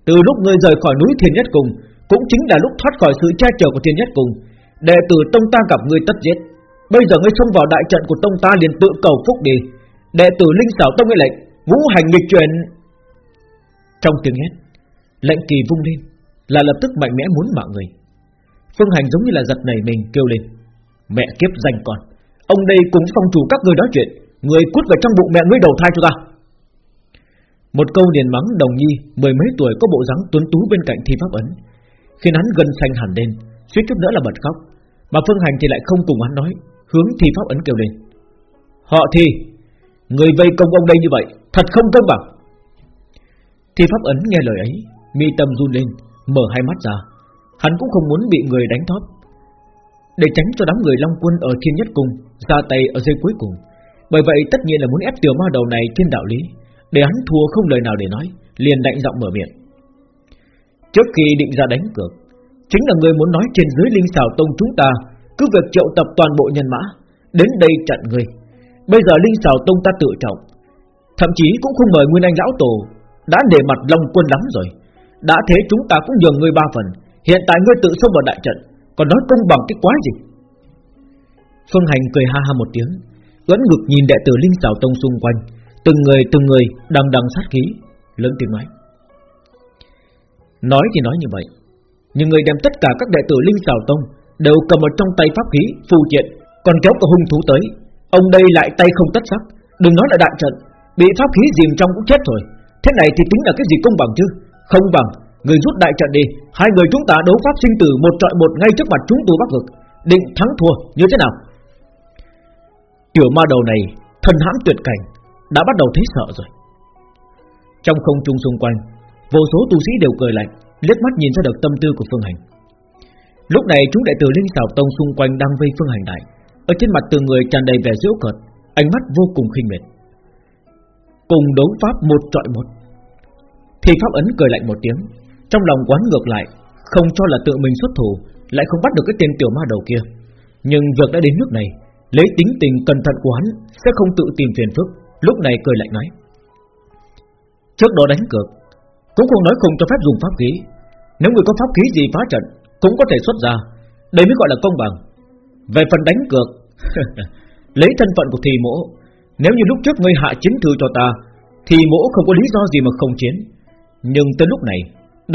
Từ lúc ngươi rời khỏi núi thiên nhất cùng Cũng chính là lúc thoát khỏi sự che chở của thiên nhất cùng Đệ tử tông ta gặp ngươi tất giết. Bây giờ ngươi xông vào đại trận của tông ta liền tự cầu phúc đi. Đệ tử linh xảo tông ngươi lệnh Vũ hành nghịch truyền Trong tiếng hét, Lệnh kỳ vung lên, Là lập tức mạnh mẽ muốn mạng người. Phương hành giống như là giật nảy mình, kêu lên, Mẹ kiếp danh con, Ông đây cũng phong chủ các người nói chuyện, Người cút vào trong bụng mẹ ngươi đầu thai cho ta. Một câu điền mắng đồng nhi, Mười mấy tuổi có bộ dáng tuấn tú bên cạnh thi pháp ấn. Khi hắn gần xanh hẳn lên, suýt chút nữa là bật khóc. Mà Phương Hành thì lại không cùng hắn nói, Hướng thi pháp ấn kêu lên. Họ thi, Người vây công ông đây như vậy, Thật không công bằng. Thi pháp ấn nghe lời ấy, Mi tâm run lên, Mở hai mắt ra. Hắn cũng không muốn bị người đánh thóp Để tránh cho đám người Long Quân ở Thiên Nhất Cung Ra tay ở dây cuối cùng. Bởi vậy tất nhiên là muốn ép tiểu ma đầu này trên đạo lý. Để hắn thua không lời nào để nói, Liền đạnh giọng mở miệng. Trước khi định ra đánh cược, Chính là người muốn nói trên dưới linh xảo tông chúng ta, Cứ việc triệu tập toàn bộ nhân mã, Đến đây chặn người. Bây giờ linh xảo tông ta tự trọng, Thậm chí cũng không mời Nguyên Anh Lão Tổ, Đã để mặt Long Quân lắm rồi. Đã thế chúng ta cũng nhường ngươi ba phần, Hiện tại ngươi tự xông vào đại trận, Còn nói công bằng cái quái gì? Phương Hành cười ha ha một tiếng vẫn ngực nhìn đệ tử Linh Sảo Tông xung quanh. Từng người từng người đằng đằng sát khí, Lớn tiếng nói. Nói thì nói như vậy, Nhưng người đem tất cả các đệ tử Linh sào Tông Đều cầm ở trong tay pháp khí, Phù triện, Còn kéo cả hung thú tới. Ông đây lại tay không tất sắc, Đừng nói là đại trận, Bị pháp khí dìm trong cũng chết rồi. Thế này thì tính là cái gì công bằng chứ? Không bằng, Người rút đại trận đi, Hai người chúng ta đấu pháp sinh tử một trọi một ngay trước mặt chúng tôi bắc vực, Định thắng thua, như thế nào? Tiểu ma đầu này Thần hãm tuyệt cảnh đã bắt đầu thấy sợ rồi. Trong không trung xung quanh, Vô số tu sĩ đều cười lạnh, liếc mắt nhìn ra được tâm tư của Phương Hành. Lúc này chúng đệ tử Linh Sảo Tông xung quanh đang vây Phương Hành đại Ở trên mặt từng người tràn đầy vẻ giễu cợt, Ánh mắt vô cùng khinh miệt. Cùng đấu pháp một trọi một. Thì pháp ấn cười lạnh một tiếng, trong lòng quán ngược lại, Không cho là tự mình xuất thủ, Lại không bắt được cái tên tiểu ma đầu kia. Nhưng việc đã đến nước này, Lấy tính tình cẩn thận của hắn Sẽ không tự tìm phiền phức. Lúc này cười lạnh nói, Trước đó đánh cược, Cũng không nói không cho phép dùng pháp khí. Nếu người có pháp khí gì phá trận, Cũng có thể xuất ra. Đây mới gọi là công bằng. Về phần đánh cược, [LAUGHS] Lấy thân phận của thì mỗ. Nếu như lúc trước ngươi hạ chiến thư cho ta Thì mỗ không có lý do gì mà không chiến. Nhưng tới lúc này,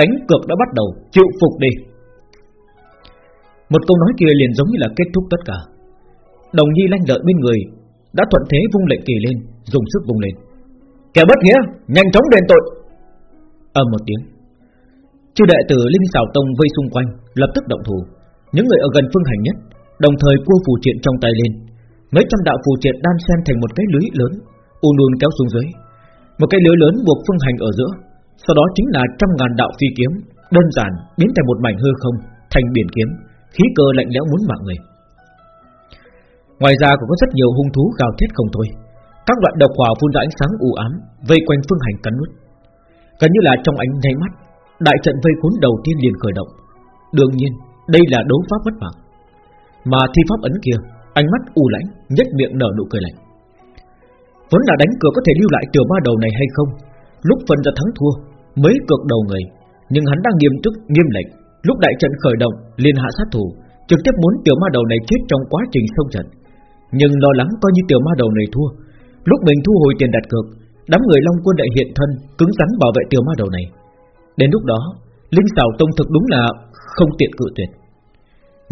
Đánh cược đã bắt đầu, Chịu phục đi. Một câu nói kia liền giống như là kết thúc tất cả. Đồng nhi lanh lợi bên người, Đã thuận thế vung lệnh kỳ lên. Dùng sức vùng lên. Kẻ bất nghĩa Nhanh chóng đền tội. Ầm một tiếng, chư đệ tử linh xảo tông vây xung quanh lập tức động thủ, những người ở gần phương hành nhất đồng thời cua phù triện trong tay lên, mấy trăm đạo phù triện đan xen thành một cái lưới lớn, ùn ùn kéo xuống dưới, một cái lưới lớn buộc phương hành ở giữa, sau đó chính là trăm ngàn đạo phi kiếm, đơn giản biến thành một mảnh hư không, thành biển kiếm, khí cơ lạnh lẽo muốn mạng người. Ngoài ra còn có rất nhiều hung thú gào thét không thôi, các loại độc hỏa phun ra ánh sáng u ám, vây quanh phương hành cắn nuốt. Gần như là trong ánh nháy mắt, đại trận vây cuốn đầu tiên liền khởi động. Đương nhiên, đây là đấu pháp bất mạng. Mà thi pháp ấn kia, ánh mắt u lãnh, nhất miệng nở nụ cười lạnh. Vốn là đánh cược có thể lưu lại tiểu ma đầu này hay không, lúc phân ra thắng thua mấy cược đầu người, nhưng hắn đang nghiêm túc nghiêm lệnh, lúc đại trận khởi động liền hạ sát thủ, trực tiếp muốn tiểu ma đầu này chết trong quá trình xông trận. Nhưng lo lắng coi như tiểu ma đầu này thua, lúc mình thu hồi tiền đặt cược, đám người Long Quân đại hiện thân cứng rắn bảo vệ tiểu ma đầu này. Đến lúc đó, Linh Sảo Tông thực đúng là không tiện cự tuyệt.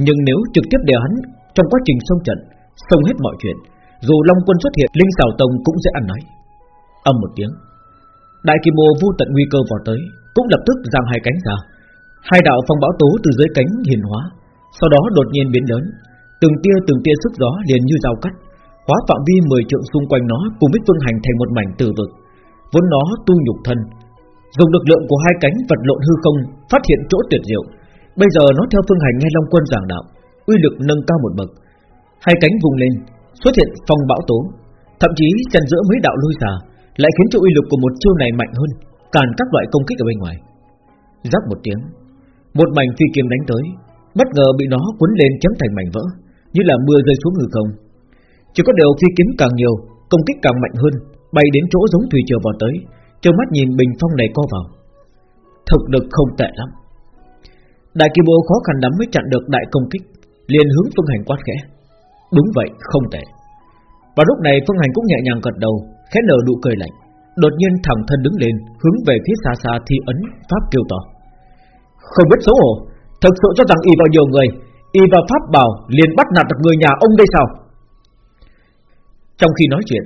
Nhưng nếu trực tiếp đè hắn trong quá trình xông trận, xông hết mọi chuyện, dù Long Quân xuất hiện, Linh Sảo Tông cũng sẽ ăn nói. Âm một tiếng, Đại Kim Mô vô tận nguy cơ vào tới, cũng lập tức giang hai cánh ra. Hai đạo phong bão tố từ dưới cánh hiền hóa, sau đó đột nhiên biến lớn, từng tia từng tia sức gió liền như dao cắt, hóa phạm vi 10 trượng xung quanh nó cùng với phương hành thành một mảnh tử vực. Vốn nó tu nhục thân, dùng lực lượng của hai cánh vật lộn hư không, phát hiện chỗ tuyệt diệu. Bây giờ nó theo phương hành nghe Long Quân giảng đạo, uy lực nâng cao một bậc. Hai cánh vùng lên, xuất hiện phong bão tố, thậm chí xen giữa mấy đạo lôi xà, lại khiến cho uy lực của một chiêu này mạnh hơn càn các loại công kích ở bên ngoài. Rắc một tiếng, một mảnh phi kiếm đánh tới, bất ngờ bị nó cuốn lên chấm thành mảnh vỡ, như là mưa rơi xuống hư không. Chỉ có điều phi kiếm càng nhiều, công kích càng mạnh hơn, bay đến chỗ giống thủy triều vào tới, trơ mắt nhìn bình phong này co vào. Thực lực không tệ lắm. Đại kỳ bộ khó khăn lắm mới chặn được đại công kích, liền hướng phương hành quát khẽ. Đúng vậy, không tệ. Và lúc này phương hành cũng nhẹ nhàng gật đầu, khẽ nở nụ cười lạnh, đột nhiên thẳng thân đứng lên, hướng về phía xa xa thi ấn pháp kêu to. Không biết xấu hổ, thực sự cho rằng y vào nhiều người, y vào pháp bảo liền bắt nạt được người nhà ông đây sao? Trong khi nói chuyện,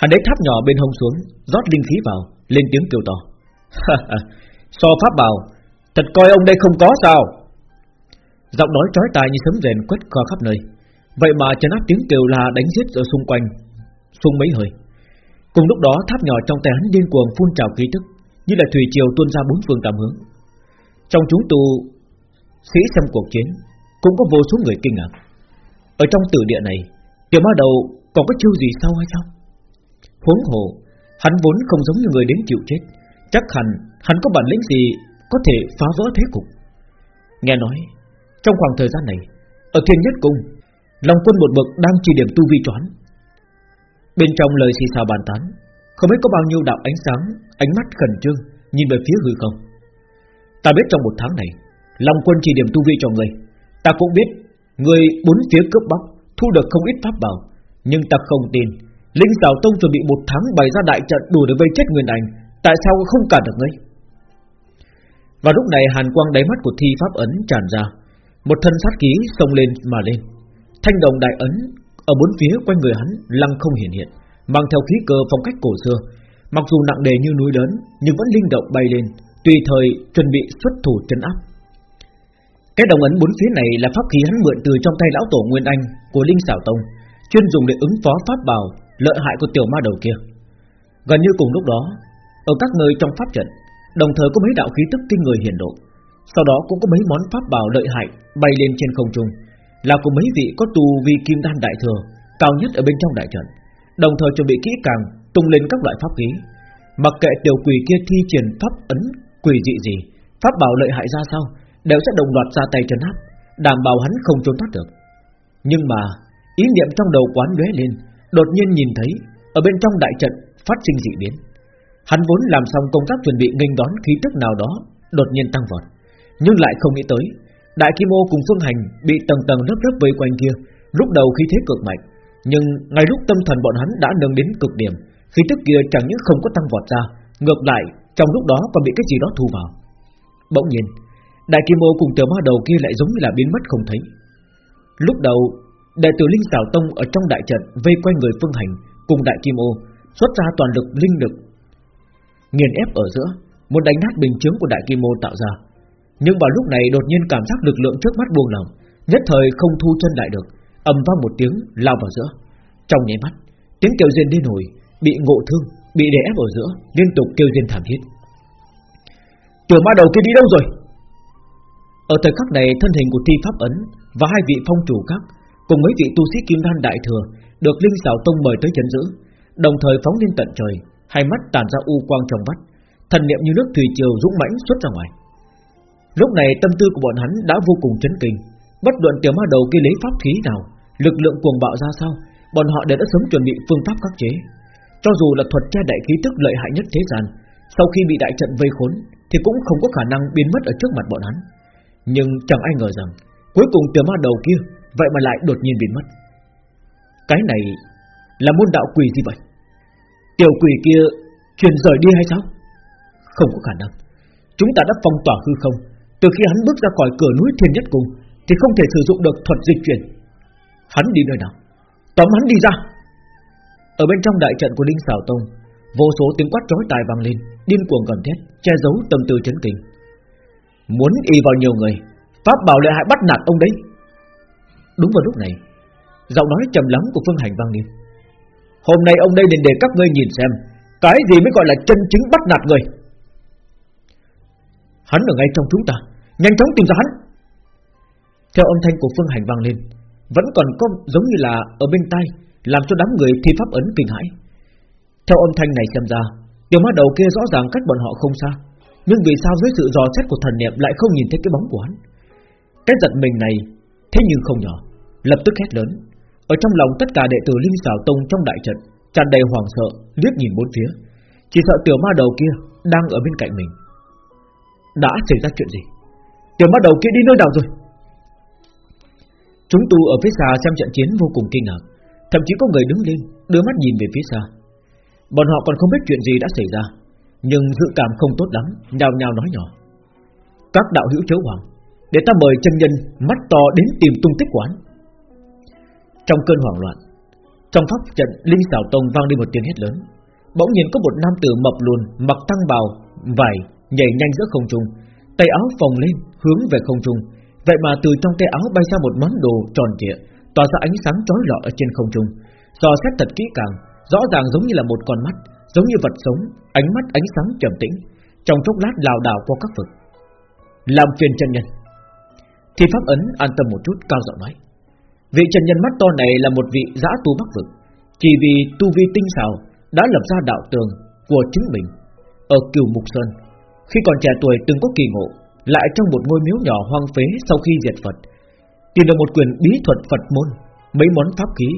hắn đấy tháp nhỏ bên hông xuống, rót linh khí vào, lên tiếng kêu to. [LAUGHS] so pháp bảo, thật coi ông đây không có sao? Giọng nói trói tai như sấm rèn quét qua khắp nơi. Vậy mà chấn áp tiếng kêu là đánh giết ở xung quanh, xung mấy hơi. Cùng lúc đó tháp nhỏ trong tay hắn điên cuồng phun trào khí tức, như là thủy triều tuôn ra bốn phương tám hướng. Trong chúng tu sĩ xem cuộc chiến, cũng có vô số người kinh ngạc. Ở trong tử địa này, tiểu ma đầu còn có chiêu gì sau hay sao? Huống hồ, hắn vốn không giống như người đến chịu chết, chắc hẳn hắn có bản lĩnh gì có thể phá vỡ thế cục. Nghe nói, trong khoảng thời gian này, ở thiên nhất cung, Long quân một bậc đang chỉ điểm tu vi choán. Bên trong lời xì xào bàn tán, không biết có bao nhiêu đạo ánh sáng, ánh mắt khẩn trương nhìn về phía hư không. Ta biết trong một tháng này, Long quân chỉ điểm tu vi cho người, ta cũng biết người bốn phía cướp bóc thu được không ít pháp bảo, nhưng ta không tin Linh Sảo Tông chuẩn bị một tháng bày ra đại trận đủ để vây chết Nguyên Anh, tại sao không cản được ngươi? Và lúc này hàn quang đáy mắt của thi pháp ấn tràn ra, một thân sát khí xông lên mà lên. Thanh đồng đại ấn ở bốn phía quanh người hắn lăng không hiện hiện, mang theo khí cơ phong cách cổ xưa, mặc dù nặng đề như núi lớn nhưng vẫn linh động bay lên, tùy thời chuẩn bị xuất thủ chân áp. Cái đồng ấn bốn phía này là pháp khí hắn mượn từ trong tay lão tổ Nguyên Anh của Linh Sảo Tông, chuyên dùng để ứng phó pháp bảo lợi hại của tiểu ma đầu kia. Gần như cùng lúc đó, ở các nơi trong pháp trận, đồng thời có mấy đạo khí tức kinh người hiển độ. Sau đó cũng có mấy món pháp bảo lợi hại bay lên trên không trung, là của mấy vị có tu vi kim đan đại thừa cao nhất ở bên trong đại trận, đồng thời chuẩn bị kỹ càng tung lên các loại pháp khí. Mặc kệ tiểu quỷ kia thi triển pháp ấn quỷ dị gì, pháp bảo lợi hại ra sao, đều sẽ đồng loạt ra tay trấn áp, đảm bảo hắn không trốn thoát được. Nhưng mà ý niệm trong đầu quán lóe lên, đột nhiên nhìn thấy ở bên trong đại trận phát sinh dị biến. Hắn vốn làm xong công tác chuẩn bị nghênh đón khí tức nào đó, đột nhiên tăng vọt, nhưng lại không nghĩ tới, đại kim ô cùng phương hành bị tầng tầng lớp lớp vây quanh kia, lúc đầu khí thế cực mạnh, nhưng ngay lúc tâm thần bọn hắn đã nâng đến cực điểm, khí tức kia chẳng những không có tăng vọt ra, ngược lại trong lúc đó còn bị cái gì đó thu vào. Bỗng nhiên, đại kim ô cùng tờ ma đầu kia lại giống như là biến mất không thấy. Lúc đầu Đệ tử Linh xảo Tông ở trong đại trận vây quanh người phương hành cùng đại kim ô xuất ra toàn lực linh lực nghiền ép ở giữa, muốn đánh nát bình chứng của đại kim ô tạo ra. Nhưng vào lúc này đột nhiên cảm giác lực lượng trước mắt buông lỏng, nhất thời không thu chân lại được, ầm vang một tiếng lao vào giữa. Trong nháy mắt, tiếng kêu rên điên hồi, bị ngộ thương, bị đè ép ở giữa, liên tục kêu rên thảm thiết. Tiểu ma đầu kia đi đâu rồi? Ở thời khắc này, thân hình của thi Pháp Ấn và hai vị phong chủ các cùng mấy vị tu sĩ kim đan đại thừa được linh xảo tông mời tới chấn giữ, đồng thời phóng lên tận trời, hai mắt tản ra u quang trong vắt, thần niệm như nước thủy triều dũng mãnh xuất ra ngoài. Lúc này tâm tư của bọn hắn đã vô cùng chấn kinh, bất luận tiểu ma đầu kia lấy pháp khí nào, lực lượng cuồng bạo ra sao, bọn họ đều đã sớm chuẩn bị phương pháp khắc chế. Cho dù là thuật che đại khí tức lợi hại nhất thế gian, sau khi bị đại trận vây khốn, thì cũng không có khả năng biến mất ở trước mặt bọn hắn. Nhưng chẳng ai ngờ rằng, cuối cùng tiểu ma đầu kia vậy mà lại đột nhiên biến mất. Cái này là môn đạo quỷ gì vậy? Tiểu quỷ kia chuyển rời đi hay sao? Không có khả năng. Chúng ta đã phong tỏa hư không, từ khi hắn bước ra khỏi cửa núi thiên nhất cung thì không thể sử dụng được thuật dịch chuyển. Hắn đi nơi nào? Tóm hắn đi ra. Ở bên trong đại trận của đinh Sảo Tông, vô số tiếng quát chói tai vang lên, điên cuồng gầm thét, che giấu tâm tư chấn kinh. Muốn y vào nhiều người, pháp bảo lợi hại bắt nạt ông đấy. Đúng vào lúc này, giọng nói trầm lắng của Phương Hành vang lên. Hôm nay ông đây liền để các ngươi nhìn xem, cái gì mới gọi là chân chính bắt nạt người. Hắn ở ngay trong chúng ta, nhanh chóng tìm ra hắn. Theo âm thanh của Phương Hành vang lên, vẫn còn có giống như là ở bên tai, làm cho đám người thi pháp ấn kinh hãi. Theo âm thanh này xem ra, tiểu ma đầu kia rõ ràng cách bọn họ không xa, nhưng vì sao dưới sự dò xét của thần niệm lại không nhìn thấy cái bóng của hắn? Cái giật mình này, thế nhưng không nhỏ, lập tức hét lớn. Ở trong lòng tất cả đệ tử Linh Sảo Tông trong đại trận, tràn đầy hoảng sợ, liếc nhìn bốn phía, chỉ sợ tiểu ma đầu kia đang ở bên cạnh mình. Đã xảy ra chuyện gì? Tiểu ma đầu kia đi nơi nào rồi? Chúng tu ở phía xa xem trận chiến vô cùng kinh ngạc Thậm chí có người đứng lên Đưa mắt nhìn về phía xa Bọn họ còn không biết chuyện gì đã xảy ra Nhưng dự cảm không tốt lắm Nhào nhào nói nhỏ Các đạo hữu chớ hoàng Để ta mời chân nhân mắt to đến tìm tung tích quán trong cơn hoảng loạn Trong pháp trận Linh xảo tông vang lên một tiếng hét lớn Bỗng nhiên có một nam tử mập lùn Mặc tăng bào, vải Nhảy nhanh giữa không trung Tay áo phồng lên hướng về không trung Vậy mà từ trong tay áo bay ra một món đồ tròn trịa, tỏa ra ánh sáng chói lọi ở trên không trung. Do xét thật kỹ càng, rõ ràng giống như là một con mắt, giống như vật sống, ánh mắt ánh sáng trầm tĩnh, trong chốc lát lảo đảo qua các vực. Làm phiền chân nhân. Thì pháp ấn an tâm một chút cao giọng nói. Vị chân nhân mắt to này là một vị giã tu bắc vực, chỉ vì tu vi tinh xảo đã lập ra đạo tường của chính mình ở Cửu Mục Sơn. Khi còn trẻ tuổi từng có kỳ ngộ, lại trong một ngôi miếu nhỏ hoang phế sau khi diệt Phật, tìm được một quyền bí thuật Phật môn, mấy món pháp khí,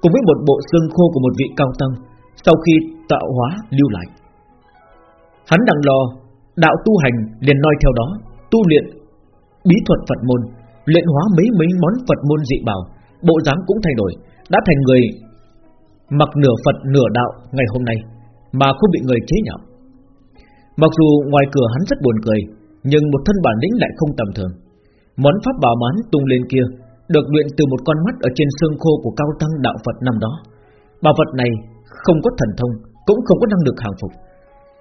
cùng với một bộ xương khô của một vị cao tăng, sau khi tạo hóa lưu lại. Hắn đang lo đạo tu hành liền nói theo đó, tu luyện bí thuật Phật môn, luyện hóa mấy mấy món Phật môn dị bảo, bộ dáng cũng thay đổi, đã thành người mặc nửa Phật nửa đạo ngày hôm nay, mà không bị người chế nhạo. Mặc dù ngoài cửa hắn rất buồn cười, nhưng một thân bản lĩnh lại không tầm thường. Món pháp bảo mán tung lên kia được luyện từ một con mắt ở trên xương khô của cao tăng đạo Phật năm đó. Bảo vật này không có thần thông, cũng không có năng lực hàng phục,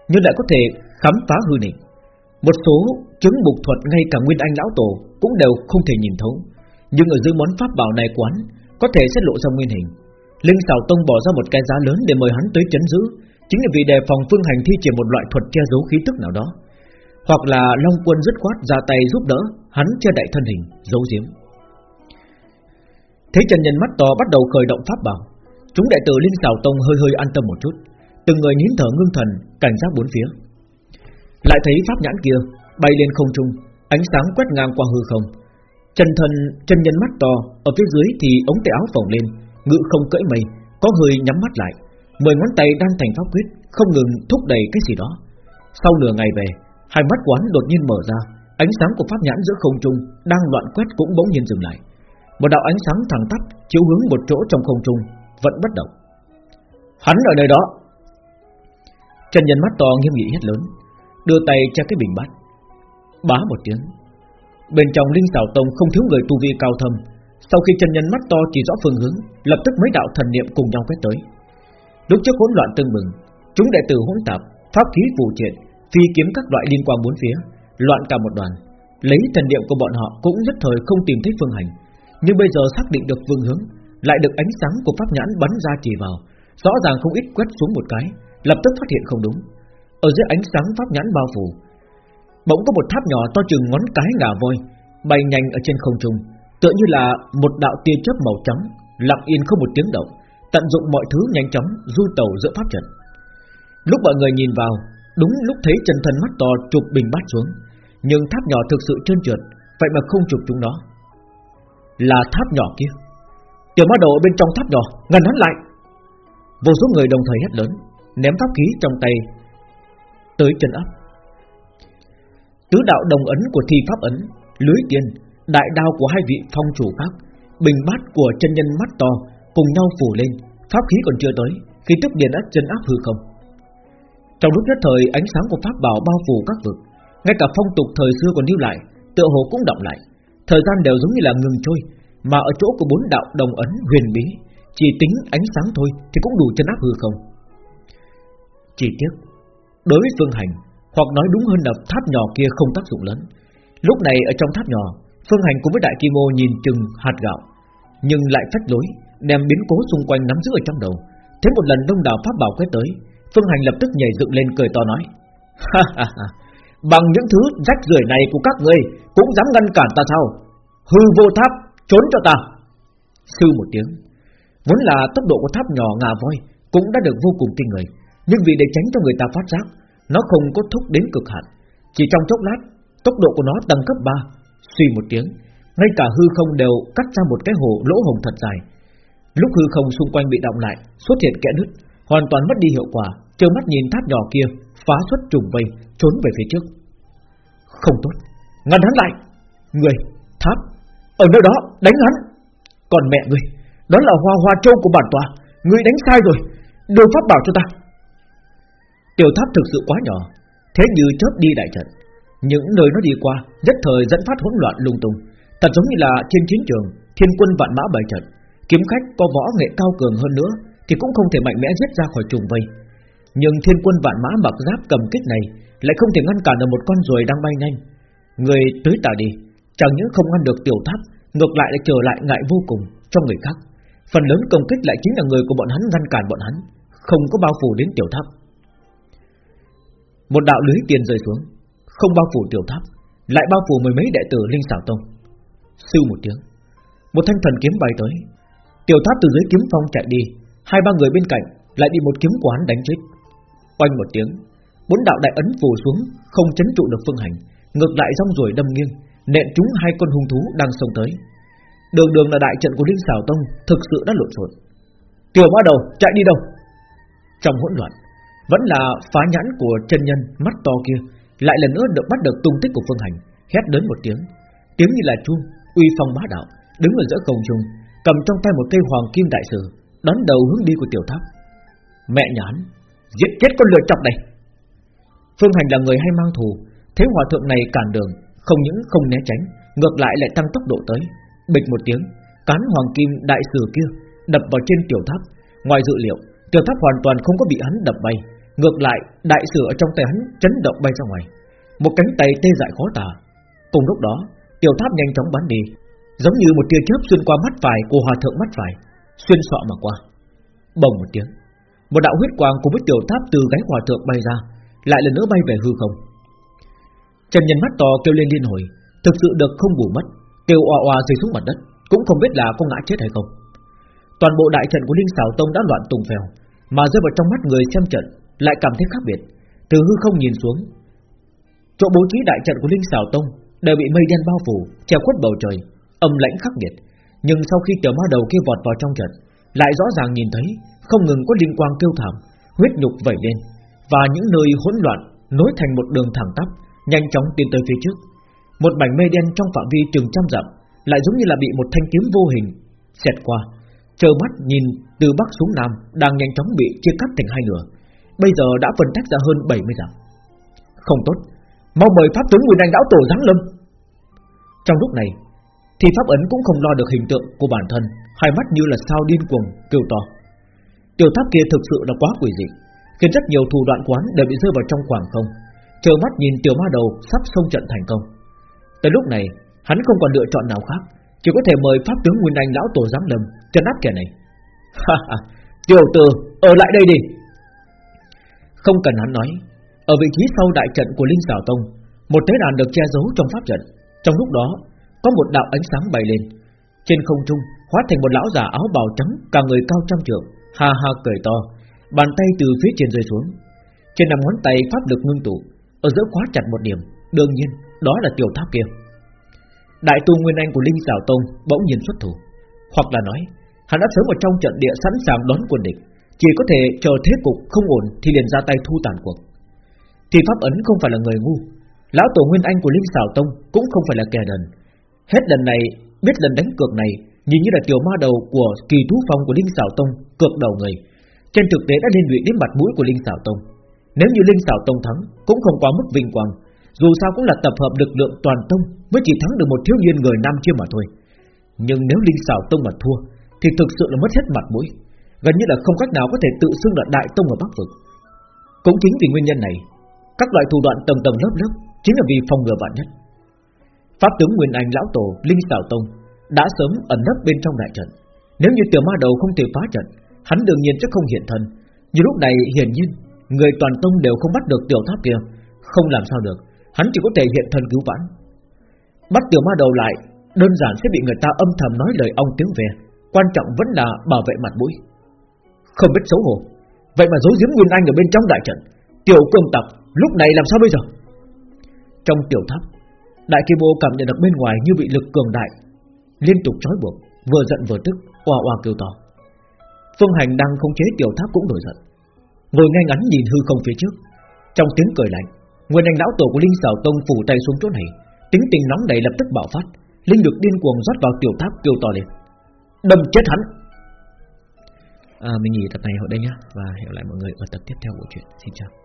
nhưng lại có thể khám phá hư nịch. Một số chứng bục thuật ngay cả Nguyên Anh lão tổ cũng đều không thể nhìn thấu, nhưng ở dưới món pháp bảo này quán có thể sẽ lộ ra nguyên hình. Linh Sảo Tông bỏ ra một cái giá lớn để mời hắn tới chấn giữ, chính là vì đề phòng Phương Hành thi triển một loại thuật che giấu khí tức nào đó. Hoặc là Long Quân dứt khoát ra tay giúp đỡ Hắn che đại thân hình giấu giếm Thấy trần nhân mắt to bắt đầu khởi động pháp bảo Chúng đệ tử Linh Sảo Tông hơi hơi an tâm một chút Từng người nín thở ngưng thần Cảnh giác bốn phía Lại thấy pháp nhãn kia bay lên không trung Ánh sáng quét ngang qua hư không Chân thân, chân nhân mắt to, Ở phía dưới thì ống tay áo phồng lên, Ngự không cưỡi mây, Có hơi nhắm mắt lại, Mười ngón tay đang thành pháp quyết, Không ngừng thúc đẩy cái gì đó. Sau nửa ngày về, Hai mắt quán đột nhiên mở ra, Ánh sáng của pháp nhãn giữa không trung Đang loạn quét cũng bỗng nhiên dừng lại. Một đạo ánh sáng thẳng tắp chiếu hướng một chỗ trong không trung, Vẫn bất động. Hắn ở nơi đó. Trần nhân mắt to nghiêm nghị hét lớn, Đưa tay che cái bình bát. Bá một tiếng. Bên trong linh xảo tông không thiếu người tu vi cao thâm Sau khi chân nhân mắt to chỉ rõ phương hướng Lập tức mấy đạo thần niệm cùng nhau quét tới Lúc trước hỗn loạn tương mừng Chúng đệ tử hỗn tạp Pháp khí phù triện phi kiếm các loại liên quan bốn phía, loạn cả một đoàn. Lấy thần niệm của bọn họ cũng nhất thời không tìm thấy phương hành, nhưng bây giờ xác định được phương hướng, lại được ánh sáng của pháp nhãn bắn ra chỉ vào, rõ ràng không ít quét xuống một cái, lập tức phát hiện không đúng. Ở dưới ánh sáng pháp nhãn bao phủ, bỗng có một tháp nhỏ to chừng ngón cái ngà voi bay nhanh ở trên không trung, tựa như là một đạo tia chớp màu trắng, lặng yên không một tiếng động, tận dụng mọi thứ nhanh chóng du tàu giữa pháp trận. Lúc mọi người nhìn vào, đúng lúc thấy chân thân mắt to chụp bình bát xuống, nhưng tháp nhỏ thực sự trơn trượt, vậy mà không chụp chúng nó. Là tháp nhỏ kia. Tiểu ma đầu bên trong tháp nhỏ, ngăn hắn lại. Vô số người đồng thời hét lớn, ném pháp khí trong tay tới chân áp. Tứ đạo đồng ấn của thi pháp ấn, lưới tiên, đại đao của hai vị phong chủ khác, bình bát của chân nhân mắt to cùng nhau phủ lên, pháp khí còn chưa tới, khi tức điện đã chân áp hư không. Trong lúc nhất thời ánh sáng của pháp bảo bao phủ các vực, ngay cả phong tục thời xưa còn lưu lại, tựa hồ cũng động lại, thời gian đều giống như là ngừng trôi, mà ở chỗ của bốn đạo đồng ấn huyền bí, chỉ tính ánh sáng thôi thì cũng đủ chân áp hư không. Chỉ tiếc, đối với phương hành, hoặc nói đúng hơn là tháp nhỏ kia không tác dụng lớn. Lúc này ở trong tháp nhỏ, phương hành cùng với đại kim ô nhìn chừng hạt gạo, nhưng lại phách lối, đem biến cố xung quanh nắm giữ ở trong đầu. Thế một lần đông đảo pháp bảo quét tới, phương hành lập tức nhảy dựng lên cười to nói: ha ha ha Bằng những thứ rách rưởi này của các ngươi Cũng dám ngăn cản ta sao Hư vô tháp trốn cho ta Sư một tiếng Vốn là tốc độ của tháp nhỏ ngà voi Cũng đã được vô cùng kinh người Nhưng vì để tránh cho người ta phát giác nó không có thúc đến cực hạn Chỉ trong chốc lát Tốc độ của nó tăng cấp 3 Suy một tiếng Ngay cả hư không đều cắt ra một cái hồ lỗ hồng thật dài Lúc hư không xung quanh bị động lại Xuất hiện kẽ nứt Hoàn toàn mất đi hiệu quả Trơ mắt nhìn tháp nhỏ kia phá xuất trùng vây trốn về phía trước. Không tốt, ngăn hắn lại. Người, tháp, ở nơi đó đánh hắn. Còn mẹ người, đó là hoa hoa châu của bản tòa, người đánh sai rồi, đưa pháp bảo cho ta. Tiểu tháp thực sự quá nhỏ, thế như chớp đi đại trận. Những nơi nó đi qua, nhất thời dẫn phát hỗn loạn lung tung, thật giống như là trên chiến trường, thiên quân vạn mã bài trận, kiếm khách có võ nghệ cao cường hơn nữa thì cũng không thể mạnh mẽ giết ra khỏi trùng vây. Nhưng thiên quân vạn mã mặc giáp cầm kích này Lại không thể ngăn cản được một con ruồi đang bay nhanh. Người tới tả đi Chẳng những không ngăn được tiểu tháp Ngược lại lại trở lại ngại vô cùng cho người khác. Phần lớn công kích lại chính là người của bọn hắn ngăn cản bọn hắn Không có bao phủ đến tiểu tháp. Một đạo lưới tiền rơi xuống, Không bao phủ tiểu tháp, Lại bao phủ mười mấy đệ tử Linh xảo Tông. Sư một tiếng, Một thanh thần kiếm bay tới. Tiểu tháp từ dưới kiếm phong chạy đi, Hai ba người bên cạnh lại bị một kiếm quán đánh chết. Oanh một tiếng, Bốn đạo đại ấn phủ xuống, Không chấn trụ được phương hành, Ngược lại rong ruổi đâm nghiêng, Nện trúng hai con hung thú đang xông tới. Đường đường là đại trận của Linh Xảo Tông Thực sự đã lộn xộn. Tiểu ma đầu, chạy đi đâu? Trong hỗn loạn vẫn là phá nhãn của chân nhân mắt to kia, Lại lần nữa được bắt được tung tích của phương hành, Hét đến một tiếng. Tiếng như là chuông, uy phong bá đạo, Đứng ở giữa không trung, Cầm trong tay một cây hoàng kim đại sử, Đón đầu hướng đi của tiểu tháp. Mẹ nhãn, Giết chết con lừa chọc này! Phương Hành là người hay mang thù, Thế hòa thượng này cản đường, Không những không né tránh, Ngược lại lại tăng tốc độ tới. Bịch một tiếng, Cán hoàng kim đại sử kia Đập vào trên tiểu tháp. Ngoài dự liệu, Tiểu tháp hoàn toàn không có bị hắn đập bay. Ngược lại, đại sử ở trong tay hắn chấn động bay ra ngoài. Một cánh tay tê dại khó tả. Cùng lúc đó, Tiểu tháp nhanh chóng bắn đi, Giống như một tia chớp xuyên qua mắt phải của hòa thượng mắt phải, Xuyên sọ mà qua. Bồng một tiếng, một đạo huyết quang cùng với tiểu tháp từ gáy hòa thượng bay ra, Lại lần nữa bay về hư không. Trần nhân mắt to kêu lên liên hồi, Thực sự được không bù mất, Kêu oa oa rơi xuống mặt đất, Cũng không biết là có ngã chết hay không. Toàn bộ đại trận của Linh Sảo Tông đã loạn tùng phèo, Mà rơi vào trong mắt người xem trận lại cảm thấy khác biệt Từ hư không nhìn xuống Chỗ bố trí đại trận của Linh Sảo Tông Đều bị mây đen bao phủ Che khuất bầu trời Âm lãnh khắc nghiệt Nhưng sau khi tiểu ma đầu kia vọt vào trong trận Lại rõ ràng nhìn thấy không ngừng có linh quang kêu thảm, huyết nhục vẩy lên, và những nơi hỗn loạn nối thành một đường thẳng tắp, nhanh chóng tiến tới phía trước. Một mảnh mây đen trong phạm vi chừng trăm dặm, lại giống như là bị một thanh kiếm vô hình xẹt qua, chờ mắt nhìn từ bắc xuống nam đang nhanh chóng bị chia cắt thành hai nửa. Bây giờ đã phân tách ra hơn 70 dặm. Không tốt, mau mời pháp tướng Nguyên Anh lão tổ giáng lâm. Trong lúc này, thì pháp ấn cũng không lo được hình tượng của bản thân, hai mắt như là sao điên cuồng kêu to. Tiểu tháp kia thực sự là quá quỷ dị Khiến rất nhiều thủ đoạn quán đều bị rơi vào trong khoảng không chờ mắt nhìn tiểu ma đầu sắp xông trận thành công. Tới lúc này, hắn không còn lựa chọn nào khác, chỉ có thể mời pháp tướng Nguyên Anh lão tổ giáng lâm trấn áp kẻ này. Ha ha, tiểu tử, ở lại đây đi. Không cần hắn nói, ở vị trí sau đại trận của Linh Sảo Tông, một tế đàn được che giấu trong pháp trận. Trong lúc đó, có một đạo ánh sáng bay lên, trên không trung hóa thành một lão già áo bào trắng, cả người cao trăm trượng, ha ha cười to, bàn tay từ phía trên rơi xuống, trên nằm ngón tay pháp lực ngưng tụ, ở giữa khóa chặt một điểm, đương nhiên đó là tiểu tháp kia. Đại tu nguyên anh của Linh Giảo Tông bỗng nhiên xuất thủ, hoặc là nói hắn đã sớm ở trong trận địa sẵn sàng đón quân địch, chỉ có thể chờ thế cục không ổn thì liền ra tay thu tàn cuộc. Thì pháp ấn không phải là người ngu, lão tổ nguyên anh của Linh Sảo Tông cũng không phải là kẻ đần. Hết lần này biết lần đánh cược này nhìn như là tiểu ma đầu của kỳ thú phong của Linh Sảo Tông cược đầu người, trên thực tế đã liên lụy đến mặt mũi của Linh Sảo Tông. Nếu như Linh Sảo Tông thắng Cũng không quá mức vinh quang Dù sao cũng là tập hợp lực lượng toàn tông Mới chỉ thắng được một thiếu niên người nam chưa mà thôi Nhưng nếu Linh Sảo Tông mà thua Thì thực sự là mất hết mặt mũi Gần như là không cách nào có thể tự xưng là đại tông ở Bắc Vực. Cũng chính vì nguyên nhân này, Các loại thủ đoạn tầng tầng lớp lớp Chính là vì phòng ngừa vạn nhất. Pháp tướng Nguyên Anh Lão Tổ Linh Sảo Tông Đã sớm ẩn nấp bên trong đại trận. Nếu như tiểu ma đầu không thể phá trận, Hắn đương nhiên sẽ không hiện thân. Như lúc này, hiển nhiên, Người toàn tông đều không bắt được tiểu tháp kia. Không làm sao được, Hắn chỉ có thể hiện thân cứu vãn. Bắt tiểu ma đầu lại, Đơn giản sẽ bị người ta âm thầm nói lời ong tiếng về. Quan trọng vẫn là bảo vệ mặt mũi. Không biết xấu hổ. Vậy mà giấu giếm Nguyên Anh ở bên trong đại trận. Tiểu cường tặc lúc này làm sao bây giờ? Trong tiểu tháp, Đại kim bô cảm nhận được bên ngoài như bị lực cường đại, Liên tục trói buộc, Vừa giận vừa tức, Oa oa kêu to. Phương Hành đang không chế tiểu tháp cũng nổi giận. Ngồi ngay ngắn nhìn hư không phía trước. Trong tiếng cười lạnh, Nguyên anh lão tổ của Linh Sảo Tông phủ tay xuống chỗ này, Tính tình nóng này lập tức bạo phát. Linh được điên cuồng rót vào tiểu tháp kêu to lên. Đâm chết hắn! À, Mình nghỉ tập này ở đây nhé Và hẹn lại mọi người ở tập tiếp theo của chuyện Xin chào.